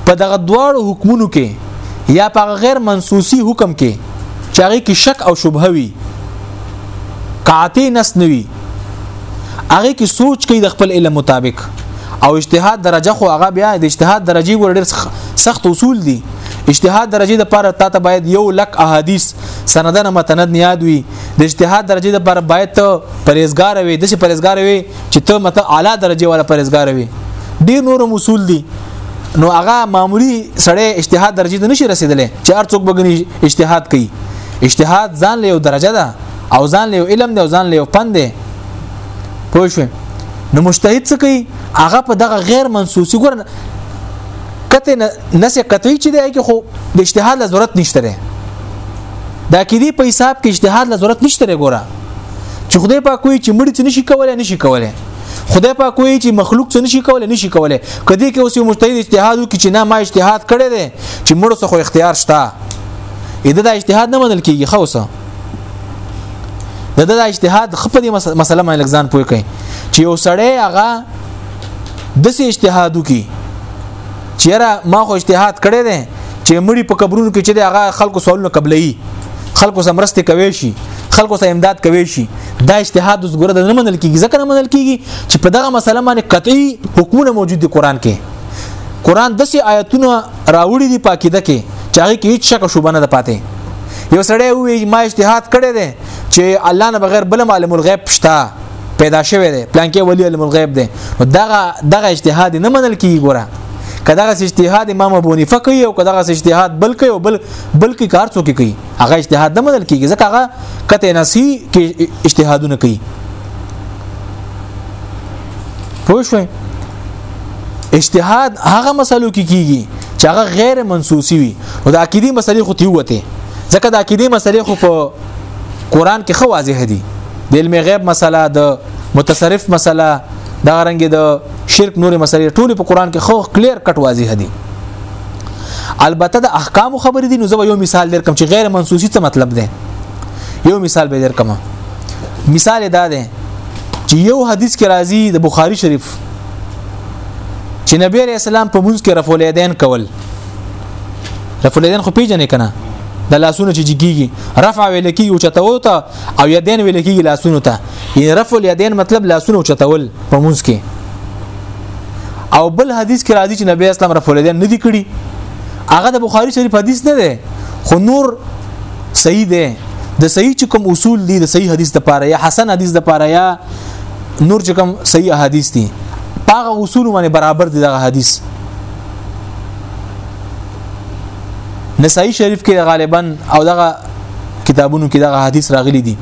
په دغه دواړو حکمونو کې یا په غیر منسوسی حکم کې چاغي کې شک او شبهه وي قاطع نس نوي هغه کې سوچ کوي د خپل علم مطابق او اجتهاد درجه خو هغه بیا د اجتهاد درجه ور ډیر سخت اصول دي اجتهاد درجه د پاره تا ته باید یو لک احادیث سندنه متند نیاد وي د اجتهاد درجه د پر باید ته پرېزګار وي د چې پرېزګار وي چې ته مت اعلی درجه ولا پرېزګار وي ډیر نور اصول دي نو هغه معمولی سړی اجتهاد درجه ته نشي رسیدلی چې هر څوک بګنی اجتهاد کوي اجتهاد ځان له یو درجه ده او ځان له علم ده او ځان له پند ده پوه شئ نو مجتهد څه کوي هغه په دغه غیر منسوسی ګور کته نسې قطعي چې دی کې خو د اجتهاد ضرورت نشته دا کې دی په حساب کې اجتهاد له ضرورت نشته ګوره چې خدای پاک کوی چې مړی څه نشي کولای نشي کولای خدای پاک کوی چې مخلوق څه نشي کولای نشي کولای کدی کې اوس یو مجتهد اجتهاد وکړي چې نه ما اجتهاد کړی دی چې مړ څه خو اختیار شته اېدا دا اجتهاد نه منل کیږي خوسه د د اجتهاد خپل مسله مې لګزان پوي کوي چې یو سړی هغه د سي اجتهادو کې چیرې ما خو اجتهاد کړی دی چې مړي په قبرونو کې چې هغه خلکو سوالونه قبلې خلکو سم مرسته کوي شي خلکو سم امداد کوي شي دا اجتهاد اوس ګره نه منل کیږي ځکه نه منل کیږي چې په دغه مسله باندې قطعي حکمونه موجود دي قران کې قران دسي آیاتونه راوړي دي پاکیده کې چې هغه کې هیڅ شک شوبه نه ده پاتې یو سړی وی ما اجتهاد کړی دی چې الله نه بغیر بل معلم الغیب شته پیدا شوی دی پلان کې ولی علم الغیب دی دغه دغه اجتهاد نه منل کیږي ګوره کداغه اجتهاد امام ابو حنیفه کوي او کداغه اجتهاد بل کوي او بل بل کې کار څوک کوي هغه اجتهاد نه منل کیږي ځکه هغه کته نسی کې اجتهادونه کوي پوه شئ اجتهاد هغه مسلو کې کیږي چې هغه غیر منسوسی وي او د عقيدي مسلې خو تی وته ځکه د عقيدي مسلې خو په قران کې خو واضح دي د علم غیب مسله د متصرف مسله دا رنګ د شرک نورې مسلې ټول په قران کې خو کلیر کټ واضح دي البته د احکام خبرې دي نو زه یو مثال درکم چې غیر منسوسی څه مطلب دی یو مثال به درکم مثال دا دی چې یو حدیث کې راځي د بخاری شریف چې نبی رسول الله په منځ کې رفع الیدین کول د فلیدین خو پیژنې کنه د لاسونو چې جګیږي رفع ویل کیږي او چتول ته او یدین ویل کیږي لاسونو ته یعنی رفع الیدین مطلب لاسونو چتول په مونږ کې او بل حدیث کې راځي چې نبی اسلام رفع الیدین نه دی کړی هغه د بخاری شریف حدیث نه دی خو نور صحیح دی د صحیح چې کوم اصول دي د صحیح حدیث د پاره یا حسن حدیث د پاره یا نور چې کوم صحیح حدیث دي هغه اصول باندې برابر دي دغه حدیث نسائی شریف کې غالبا او دغه کتابونو کې دغه حدیث راغلی دی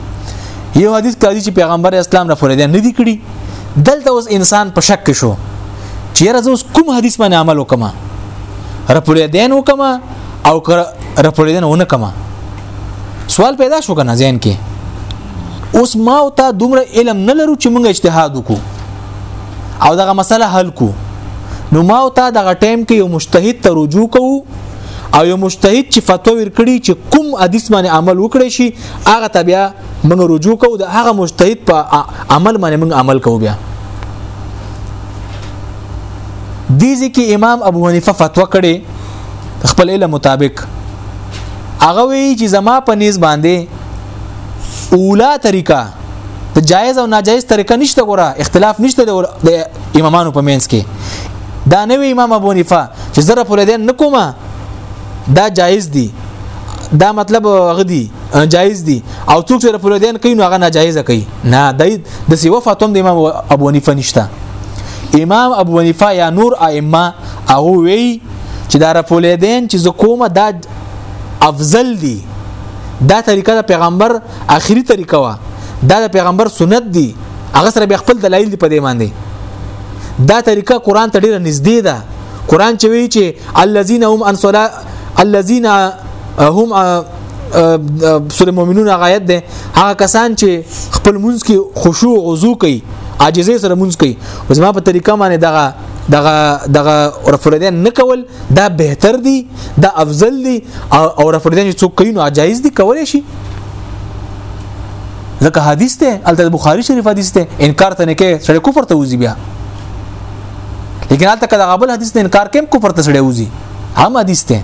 یو حدیث کړي چې پیغمبر اسلام نه فرید نه دی کړی دلته اوس انسان په شک شو چې راز اوس کوم حدیث باندې عمل وکما رپولیدین وکما او رپولیدین ونه کما سوال پیدا شو کنه ځین کې اوس ما او تا دومره علم نه لرو چې موږ اجتهاد وکړو او دغه مسله حل کو نو ما او تا دغه ټایم کې یو مجتهد ته رجوع کوو او یو مجتهد چې فتوا ورکړي چې کوم حدیث باندې عمل وکړي شي هغه ته بیا موږ رجوع کوو د هغه مجتهد په عمل باندې موږ عمل کوو بیا دیزی کې امام ابو حنیفه فتوا کړي خپل علم مطابق هغه وی چې زما په نس باندې اولا طریقه ته جایز او ناجایز طریقه نشته ګوره اختلاف نشته د امامانو په منځ کې دا نوې امام ابو حنیفه چې زره په لدین نکومه دا جایز دی دا مطلب غدي جایز دی او څوک چې په لدین کوي نو هغه ناجایز کوي نه د د سیو فاطم د امام ابو حنیفه نشته امام ابو حنیفه یا نور ائمه هغه وی چې دا رفولیدین چې زکومه دا افضل دي دا طریقه د پیغمبر اخیری طریقه وا دا د پیغمبر سنت دي هغه سره بیا خپل دلایل په دې باندې دا طریقه قران ته ډیره نږدې ده قران چې وی چې الذين هم عن صلاه الذين هم سوره مؤمنون غایت ده هغه کسان چې خپل منځ کې خشوع او وضو کوي عاجزه سره منځ کوي زما په طریقه باندې دغه دغه دغه رفردین نه کول دا بهتر دی دا افضل دی او رفع الیدین چې څوک کوي نو جایز دی کولای شي ځکه حدیث ته الته بخاری شریف حدیث ته انکار ته نه کې سړی کفر ته وځي بیا لیکن الته کله غبل حدیث ته انکار کوم کفر ته سړی وځي هم حدیث ته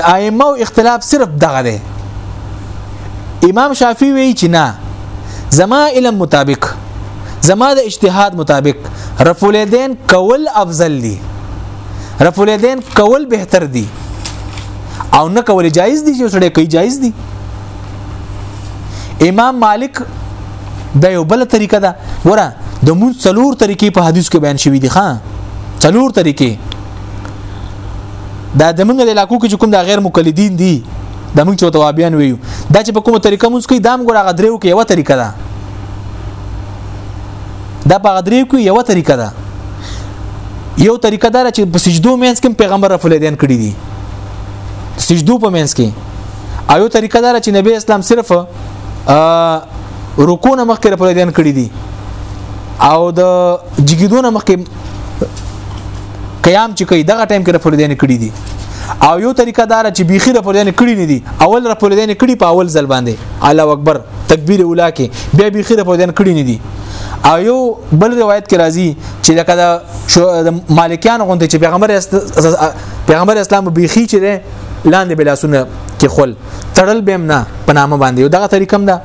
د ائمه او اختلاف صرف دغه دی امام شافعي وی چې نه زما علم مطابق زما د اجتهاد مطابق رفع الیدین کول افضل دی رفع الیدین کول بهتر دی او نه کول جایز دی چې سړی کوي جایز دی امام مالک دا یو بل طریقه ده ګوره د مون څلور طریقې په حدیث کې بیان شوې دي ښا څلور طریقې دا د موږ د علاقو کې کوم دا غیر مقلدین دي د موږ چې توابیان ویو دا چې په کومه طریقه موږ کوي دام ګوره غدریو کې یو طریقه ده دا په غدرې کې یو طریقه ده یو طریقه ده چې په سجدو مینس کې پیغمبر رفع الیدین کړی دي سجدو په مینس کې ایو طریقه ده چې نبی اسلام صرف رکوع نه مخکې رفع الیدین کړی دي او د جګیدو نه مخکې قیام چې کوي دغه ټایم کې رفع الیدین کړی دي او یو طریقه دار چې بیخي رفع الیدین کړی نه دي اول رفع الیدین کړی په اول ځل باندې الله اکبر تکبیر اولا کې بیا به خیره په دین کړی نه دي او یو بل روایت کې راځي چې لکه د مالکیان غونډه چې پیغمبر پیغمبر اسلام بيخي چې لاندې بلاسونه کې خل تړل بهم نه په نامه باندې یو دغه طریقم ده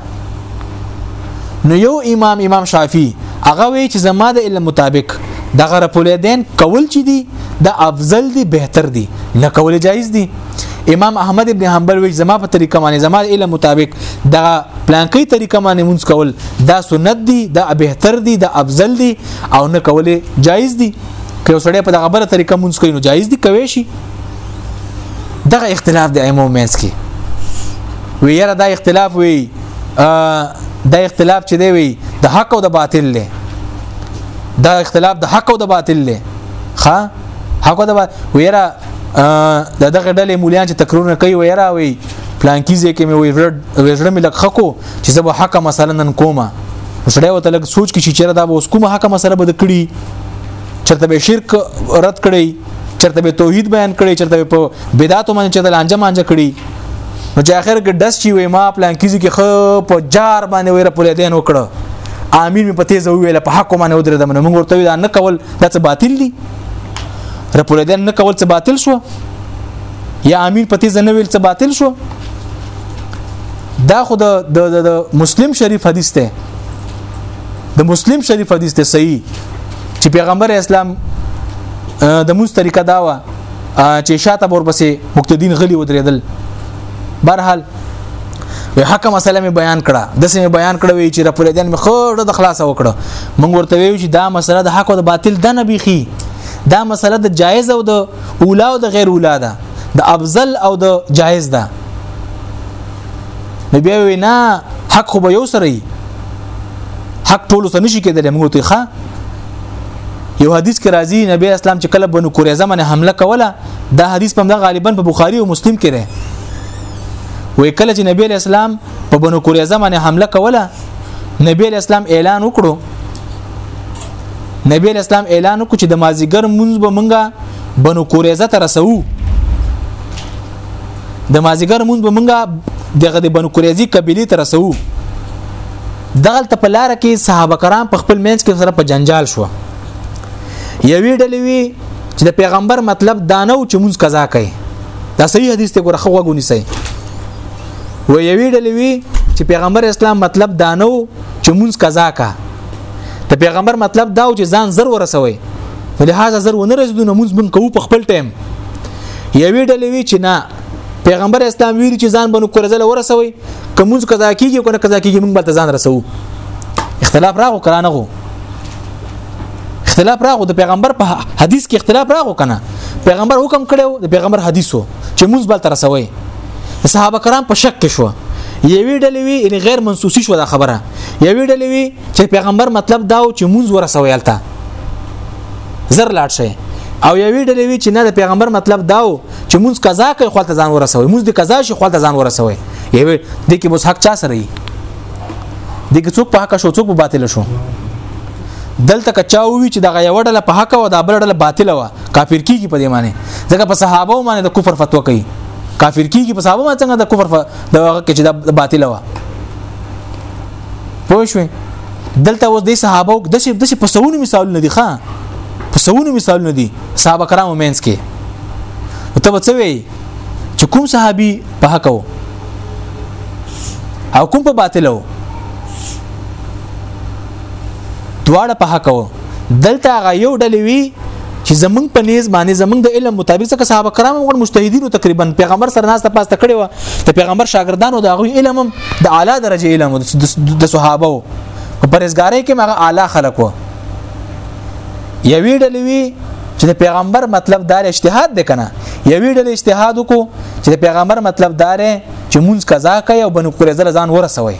نو یو امام امام شافعي هغه وی چې زما د علم مطابق د غره پولیدین کول چې دي د افضل دي بهتر دي نه کول جایز دي امام احمد ابن حنبل وی زما په طریقه باندې زما علم مطابق دا پلانکی طریقه باندې مونږ کول دا سنت دی دا بهتر دی دا افضل دی او نه کولې جایز دی که وسړی په دغه بل طریقه مونږ کوي نو جایز دی کوي شي دغه اختلاف د ایمو مینس کې وی یاره دا اختلاف وی دا اختلاف چې دی وی د حق او د باطل له دا اختلاف د حق او د باطل له ښا هغه دا ویرا د دغه ډلې مولیان چې تکرارونه کوي ویرا وي پلان کیږي کې مې وی وزړه مې لک خکو چې زه به حق مثلا نن کومه سړی وته لګ سوچ کې چې چیرې دا به اوس کومه حق مسله بد کړي چرته به شرک رد کړي چرته به توحید بیان کړي چرته به په بدعت باندې چرته لانجه مانجه کړي نو چې اخر کې دس چې وې ما پلان کیږي کې خو په جار باندې ویره پولیدین وکړه امین په تیز ویل په حق باندې ودرې د موږ ورته نه کول دا څه باطل دي رپولیدل نه کول څه باطل شو یا امیر پتی زنه ویل څه باطل شو دا خو د د مسلم شریف حدیث ته د مسلم شریف حدیث ته صحیح چې پیغمبر اسلام د موس طریقه داوا چې شاته ورپسې مقتدین غلي ودرېدل برحال وی حق مسله می بیان کړه د سیمه بیان کړه وی چې رپولیدان می خور د خلاص وکړه مونږ ورته وی چې دا مسله د حق او د باطل د نه بیخي دا مسله د جایز او د اولا او د غیر اولا ده د افضل او د جایز ده نو بیا وینا حق خو به یو سره حق ټول سره نشي کېدلی موږ ته ښه یو حدیث کې راځي نبی اسلام چې کله بنو قریظه باندې حمله کوله دا حدیث په غالبا په بخاری او مسلم کې دی وې کله چې نبی اسلام په بنو قریظه باندې حمله کوله نبی اسلام اعلان وکړو نبی اسلام اعلان وکړو چې د مازیګر منځ به مونږه بنو قریظه ته رسو د مازیګر مونږ به مونږه دغه د بنو قریظه قبيله ته رسو دغلت په لار کې صحابه کرام په خپل منځ کې سره په جنجال شو یوې ډلې وی چې د پیغمبر مطلب دا نه و چې موږ قضا کوي دا صحیح حدیث ته ګورخه وګونی سي و یوې ډلې وی چې پیغمبر اسلام مطلب دا نه و چې موږ قضا کا د پیغمبر مطلب دا و چې ځان زر ورسوي ولهدا زر ونه رسیدو نه موږ بن کوو په خپل ټیم یوې ډلې وی چې نه پیغمبر اسلام ویل چې ځان بنو کرزل ورسوي کومز قضا کیږي کنه قضا کیږي موږ به ځان رسو اختلاف راغو کرانه غو اختلاف راغو د پیغمبر په حدیث کې اختلاف راغو کنه پیغمبر حکم کړو د پیغمبر حدیثو چې موږ بل تر سوي صحابه کرام په شک کې شو یوې ډلې وی ان غیر منسوسی شو دا خبره یوې ډلې وی چې پیغمبر مطلب داو چې موږ ورسویلته زر لاړ شي او یوې ډلې وی چې نه د پیغمبر مطلب داو چې موږ قضا کوي خپل ځان ورسوي موږ د قضا شي خپل ځان ورسوي یوې د کې مصحف چا سره دغه څوک په حق شو څوک په باطل شو دلته کچاوي چې دغه یو ډله په حق او د بل ډله باطل و کافر کیږي په دې معنی ځکه په صحابه باندې د کفر فتوا کوي کافر کیږي په صحابه باندې څنګه د کفر د هغه کې چې د باطل و پوه شو دلته اوس د صحابه د څه د څه په سونو مثال نه دي ښا په سونو مثال نه دي صحابه کرامو مینس کې ته به څه وی چې کوم صحابي په حق وو او کوم په باطل وو دواړه په حق وو دلته هغه یو ډلې وی چې زمنګ په نیز باندې زمنګ د علم مطابق څخه صحابه کرام او مجتهدینو تقریبا پیغمبر سره ناس ته پاسته کړي و د پیغمبر شاګردانو د غوی علم د اعلی درجه علم د صحابه په پرېزګارۍ کې مغه اعلی خلک وو یوې ډلې وی چې د پیغمبر مطلب دار اجتهاد دی کنه یوې ډلې اجتهاد وکړو چې د پیغمبر مطلب دار چې مونږ قضا کوي او بنو قریظه ځان ورسوي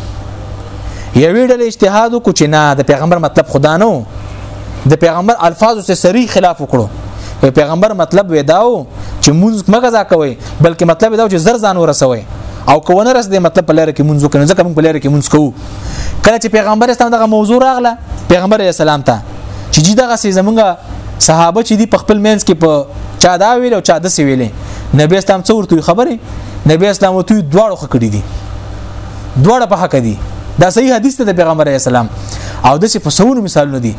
یوې ډلې اجتهاد وکړو چې نه د پیغمبر مطلب خدا نه د پیغمبر الفاظو سره صریح خلاف وکړو په پیغمبر مطلب وداو چې مونږ مګه ځا کوي بلکې مطلب دا چې زر ځان ورسوي او کوونه رس دې مطلب په لاره کې مونږ وکړو ځکه مونږ په لاره کې مونږ کوو کله چې پیغمبر اسلام دغه موضوع راغله پیغمبر اسلام ته چې جی دغه سي زمونږه صحابه چې دی په خپل مینس کې په چا دا ویل او چا د سی ویلې نبی اسلام څو ورته خبره نبی اسلام ته دواړو خکړی دي دواړه په حق دي دا صحیح حدیث ته د پیغمبر اسلام او د څه په سونو مثالونه دي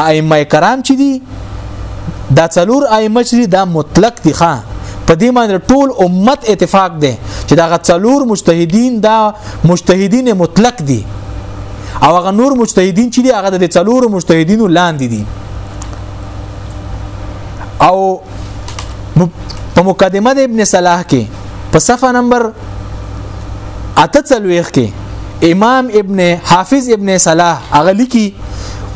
ائمه کرام چې دي دا څلور ائمه چې دا مطلق دي ښا په دې باندې ټول امت اتفاق دی چې دا څلور مجتهدین دا مجتهدین مطلق دي او هغه نور مجتهدین چې دی هغه د څلورو مجتهدینو لاندې دي او په مقدمه د ابن صلاح کې په صفحه نمبر 48 کې امام ابن حافظ ابن صلاح هغه لیکي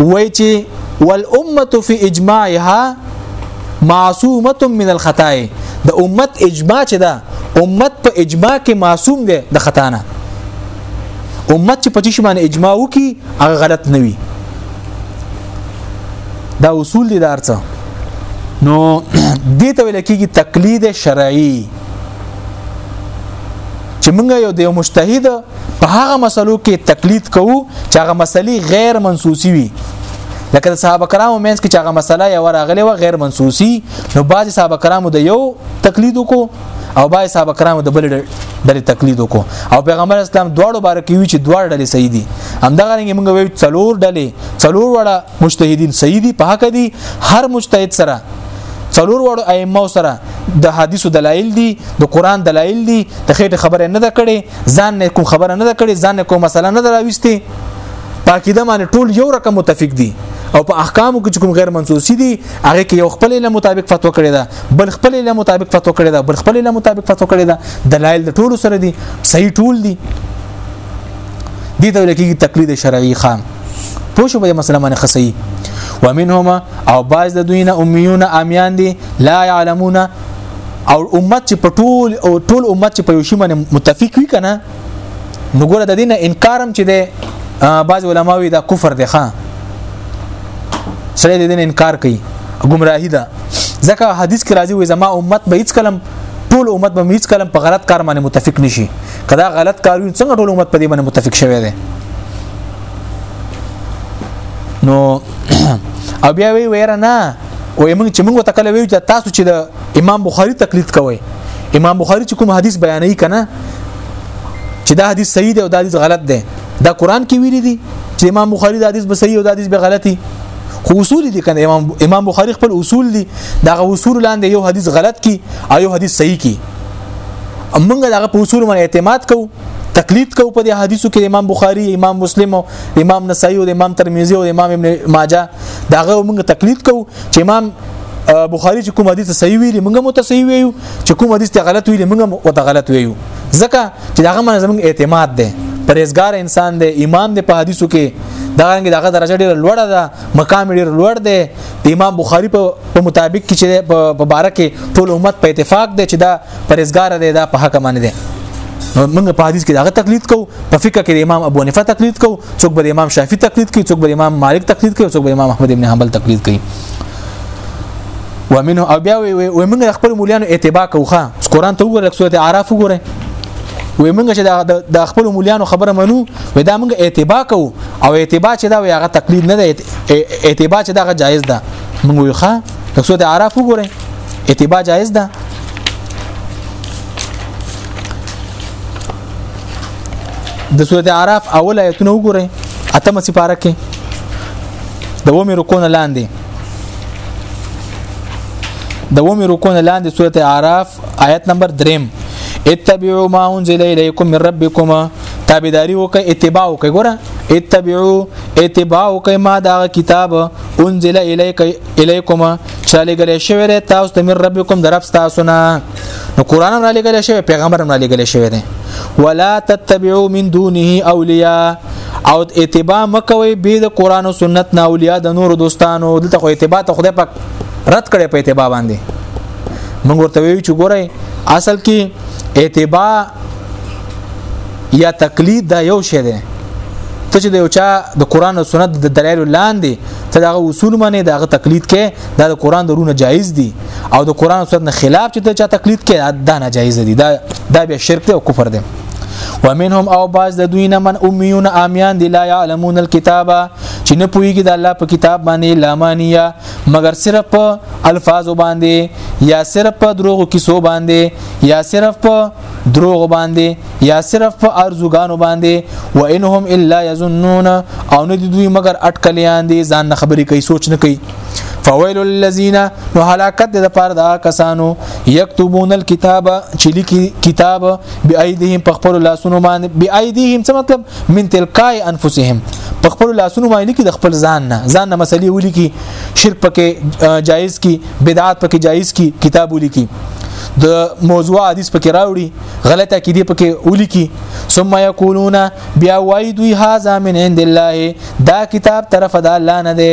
وای چې والامه فی اجماعها معصومه من الخطا د امت اجماع چې ده امت په اجماع کې معصوم ده د خطا نه امت چې په چی باندې اجماع وکي هغه غلط نه وي دا اصول دي دارڅه نو دې ته ویل کېږي تقلید شرعي چې موږ یو د مجتهد په هغه مسلو کې تقلید کوو چې هغه مسلې غیر منسوسی وي لکه د صحابه کرامو مینس کې چې هغه مسله یو راغلی و غیر منسوسی نو بعضی صحابه کرامو د یو تقلید وکړو او بای صاحب کرامو د بل ډلې تقلید وکړو او پیغمبر اسلام دواړو بار کې وی چې دواړه ډلې صحیح دي همدغه رنګ موږ وی څلور ډلې څلور وړه مجتهدین صحیح دي په حق دي هر مجتهد سره څلور وړو ائمه سره د حدیثو دلایل دي د قران دلایل دي د خېټه خبره نه ده کړې ځان نه کوم خبره نه ده کړې ځان نه کوم مسله نه دراويستي پاکیده باندې ټول یو رقم متفق دي او په احکامو کې کوم غیر منسوسی دي هغه کې یو خپل له مطابق فتوا کړی دا بل خپل علم مطابق فتوا کړی دا بل خپل علم مطابق فتوا کړی دا دلایل د ټولو سره دي صحیح ټول دي دي ته لکه تقلید شرعي خام پوه شو به مسله باندې خصي ومنهما او باز د دوی نه امیون امیان دي لا يعلمون او امت چې په ټول او ټول امت چې په یو شی باندې متفق وي کنه نو ګوره د دین انکارم چې ده بعض علماوی دا کفر دی ښا سره د دین انکار کوي گمراهی ده ځکه حدیث کې راځي وي زما امت به هیڅ کلم ټول امت به هیڅ کلم په غلط کار باندې متفق نشي کدا غلط کارونه څنګه ټول امت په دې باندې متفق شوی دی نو او بیا وی ویره نه او موږ چې موږ ته کله ویو چې تاسو چې د امام بخاری تقلید کوي امام بخاری چې کوم حدیث بیانوي کنه چې دا حدیث صحیح دی او دا حدیث غلط دی دا قران کې ویلي دي چې امام بخاری دا حدیث به صحیح او دا حدیث به غلطي خو اصول دي کنه امام امام بخاری خپل اصول دي دا اصول لاندې یو حدیث غلط کی او یو حدیث صحیح کی امونګه دا په اصول باندې اعتماد کوو تقلید کو په دې حدیثو کې امام بخاری امام مسلم امام نسائی او امام ترمذی او امام ابن ماجه داغه موږ تقلید کو چې امام بخاری چې کوم حدیث صحیح ویلی موږ مو ته صحیح ویو چې کوم حدیث ته غلط ویلی موږ مو ته غلط ویو ځکه چې داغه من زموږ اعتماد ده پرېزګار انسان دی امام دی په حدیثو کې دا رنګ دغه درجه ډیره لوړه ده مقام ډیر لوړ دی د امام بخاری په مطابق کې چې په باره کې ټول امت په اتفاق دی چې دا پرېزګار دی دا په حق باندې دی نو موږ په حدیث کې داغه تقلید کو په فقہ کې د امام ابو حنیفه تقلید کو څوک به امام شافعي تقلید کوي څوک به امام مالک تقلید کوي څوک به امام احمد ابن حنبل تقلید کوي ومنه او بیا وي موږ خپل مولانو اتباع کوخه قرآن ته وګورئ سورته اعراف وګورئ وي موږ چې د خپل مولانو خبره منو وي دا موږ اتباع کو او اتباع چې دا وي هغه تقلید نه دی اتباع چې دا جایز ده موږ وي لکه سورته اعراف وګورئ اتباع جایز ده د سورته اعراف اول آیتونه وګورئ اتمه سپاره کې د ومه رکونه لاندې د ومه رکونه لاندې سورته اعراف آیت نمبر 3 اتبعوا ما انزل اليكم من ربكم تابعداري وکي اتباع وکي ګوره اتبعوا اتباع وکي ما دا کتاب انزل اليك اليكم چاله غلې شوی دی تاسو ته من ربکم در رب تاسو نه نو قران را لګل شوی پیغمبر را لګل شوی دی ولا تتبعوا من دونه اولیاء او اتباع مکوي به د قران او سنت نه اولیاء د نور دوستانو دلته خو اتباع ته خدای پاک رد کړي په اتباع باندې موږ ورته ویو چې ګورئ اصل کې اتباع یا تقلید دا یو شی دی ته چې د یو چا د قران او سنت د دلایل لاندې ته دغه اصول منې دغه تقلید کې دا د قران درونه جایز دي او د قران او سنت نه خلاف چې ته چا تقلید کې دا نه جایز دي دا دا به شرک دی او کفر دی ومنهم او باز د دوی نه من امیون امیان دی لا يعلمون الكتاب چې نه پويږي د الله په کتاب باندې لامانیه مګر صرف په الفاظو باندې یا صرف په دروغو کیسو باندې یا صرف په دروغ باندې یا صرف په ارزوګانو باندې و انهم الا یظنون او نه دوی مګر اٹکلیان دي ځان نه خبرې کوي سوچ نه کوي فویل الذین نو هلاکت د پاره دا کسانو یكتبون الكتاب چې لیکي کتاب بأيديهم په خپل لاسونو باندې بأيديهم څه مطلب من تلقاء انفسهم په خپل لاسونو باندې کې د خپل ځان نه ځان نه مسلې ولي کی شرک پکې جایز کی بدعات پکې جایز کی کتاب ولي کی د موضوع حدیث پکې راوړي غلطه کې دی پکې ولي کی ثم یقولون بیا وای دوی هاذا من عند الله دا کتاب طرف د الله نه دی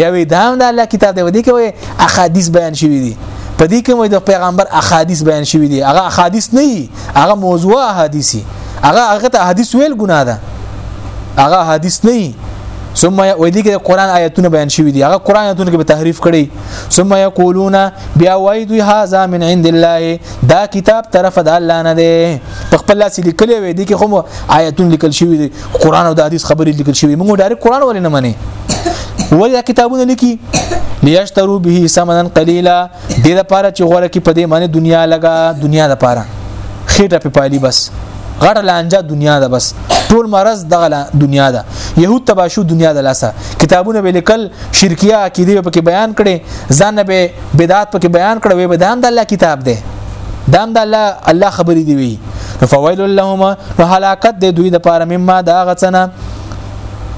بیا وی دا د الله کتاب دی ودی کوي احادیث بیان شوی دی په دې کې د پیغمبر احادیث بیان شوی دی هغه احادیث نه هغه موضوع احادیثي هغه هغه ته حدیث ویل ګناه ده هغه حدیث نه ثم وې دي کې قران آیتونه بیان شوي دي هغه قران آیتونه کې به تحریف کړي ثم یقولون بیا وای دوی هاذا من عند الله دا کتاب طرف د الله نه دی په خپل لاس لیکل وي دي کې خو آیتونه لیکل شوي دي قران او د حدیث خبرې لیکل شوي موږ ډایرک قران ولې نه منې ولې کتابونه لیکي ليشتروا به ثمنا قليلا دې لپاره چې غوړه کې په دې معنی دنیا لګا دنیا لپاره خېټه په پالي بس غړ لانجه دنیا ده بس ټول مرز دغه دنیا ده يهود تباشو دنیا ده لاسه کتابونه به لیکل شرکیه عقیده په کې بیان کړي ځان به بدعت په کې بیان کړي وي بدام د الله کتاب ده دام د الله الله خبرې دی وی فویل لهم وهلاکت د دوی د پاره مما دا غڅنه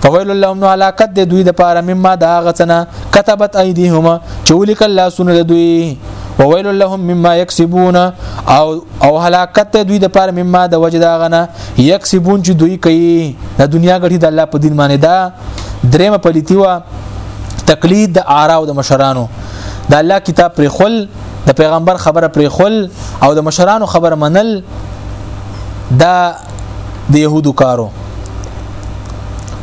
فویل لهم نو علاقت د دوی د پاره مما دا غتنه كتبت ايديهما چې ولیکل لاسونه د دوی وویل لهم مما یکسبون او او هلاکت دوی د پاره مما د وجه دا غنه یکسبون چې دوی کوي د دنیا غټي د الله په دین باندې دا درېمه پلیتی و تقلید د آرا او د مشرانو د الله کتاب پر خل د پیغمبر خبره پر خل او د مشرانو خبره منل دا د يهودو کارو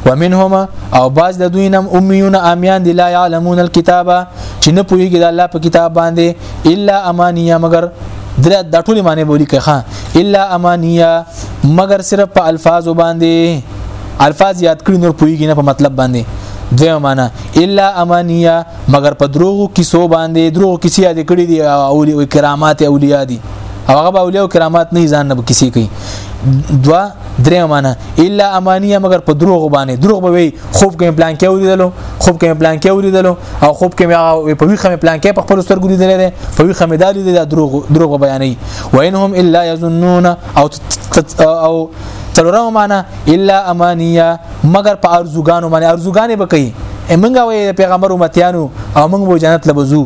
ومنهما او باز د دوی نم امیون امیان دی لا يعلمون الكتابه چې نه پوهیږي د الله په کتاب باندې الا امانیه مگر درې د ټولې معنی بولی کې ښا الا امانیه مگر صرف په الفاظ باندې الفاظ یاد کړی نور پوهیږي نه په مطلب باندې دویمه معنا الا امانیه مگر په دروغو کیسو باندې دروغو کیسې یاد کړې دي اولی او کرامات اولیاء دي او هغه به اولیاء کرامات نه ځان نه کسی کوي دوا درې معنا الا امانیه مگر په دروغ باندې دروغ به وي خوب کې پلان کې ولیدلو خوب کې پلان کې ولیدلو او خوب کې هغه په ویخه پلان کې په خپل سترګو لیدل دي په ویخه مې دالي دي دروغ دروغ بیانې وینهم الا یظنون او او تلورم معنا الا امانیه مگر په ارزوګانو باندې ارزوګانې به کوي امنګ وې پیغمبر امتیانو او موږ به جنت لبزو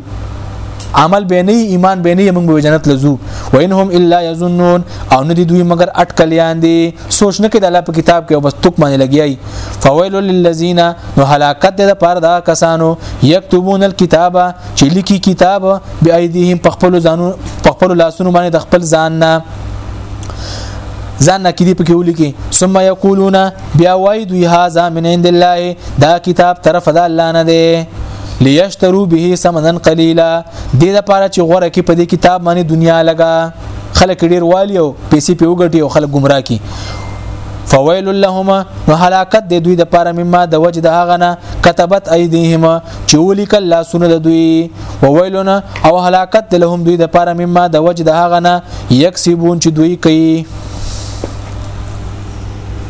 عمل به نه ایمان به نه موږ به جنت لزو وانهم الا یظنون او نه دي دوی مگر اٹکلیان دي سوچ نه کړي د الله په کتاب کې او بس توک باندې لګیای فویل للذین نو هلاکت ده پر دا کسانو یكتبون الكتاب چې لیکي کتاب به ایدیهم په خپل ځانو په خپل لاسونو باندې د خپل ځان نه ځان نکدي پکې ولیکي ثم یقولون بیا وای دوی هاذا من عند الله دا کتاب طرف د الله نه دی ليشترو به ثمنن قليلا د دې لپاره چې غوړه کې په دې کتاب باندې دنیا لګا خلک ډیر والی او پیسې په وګټي او خلک گمراه کی فویل لهما نو هلاکت د دوی د پاره مما د وجه د هغه نه كتبت ايديهما چې ولیکل لاسونه د دوی وویلونه او هلاکت د لهم دوی د پاره مما د وجه د هغه نه یکسبون چې دوی کوي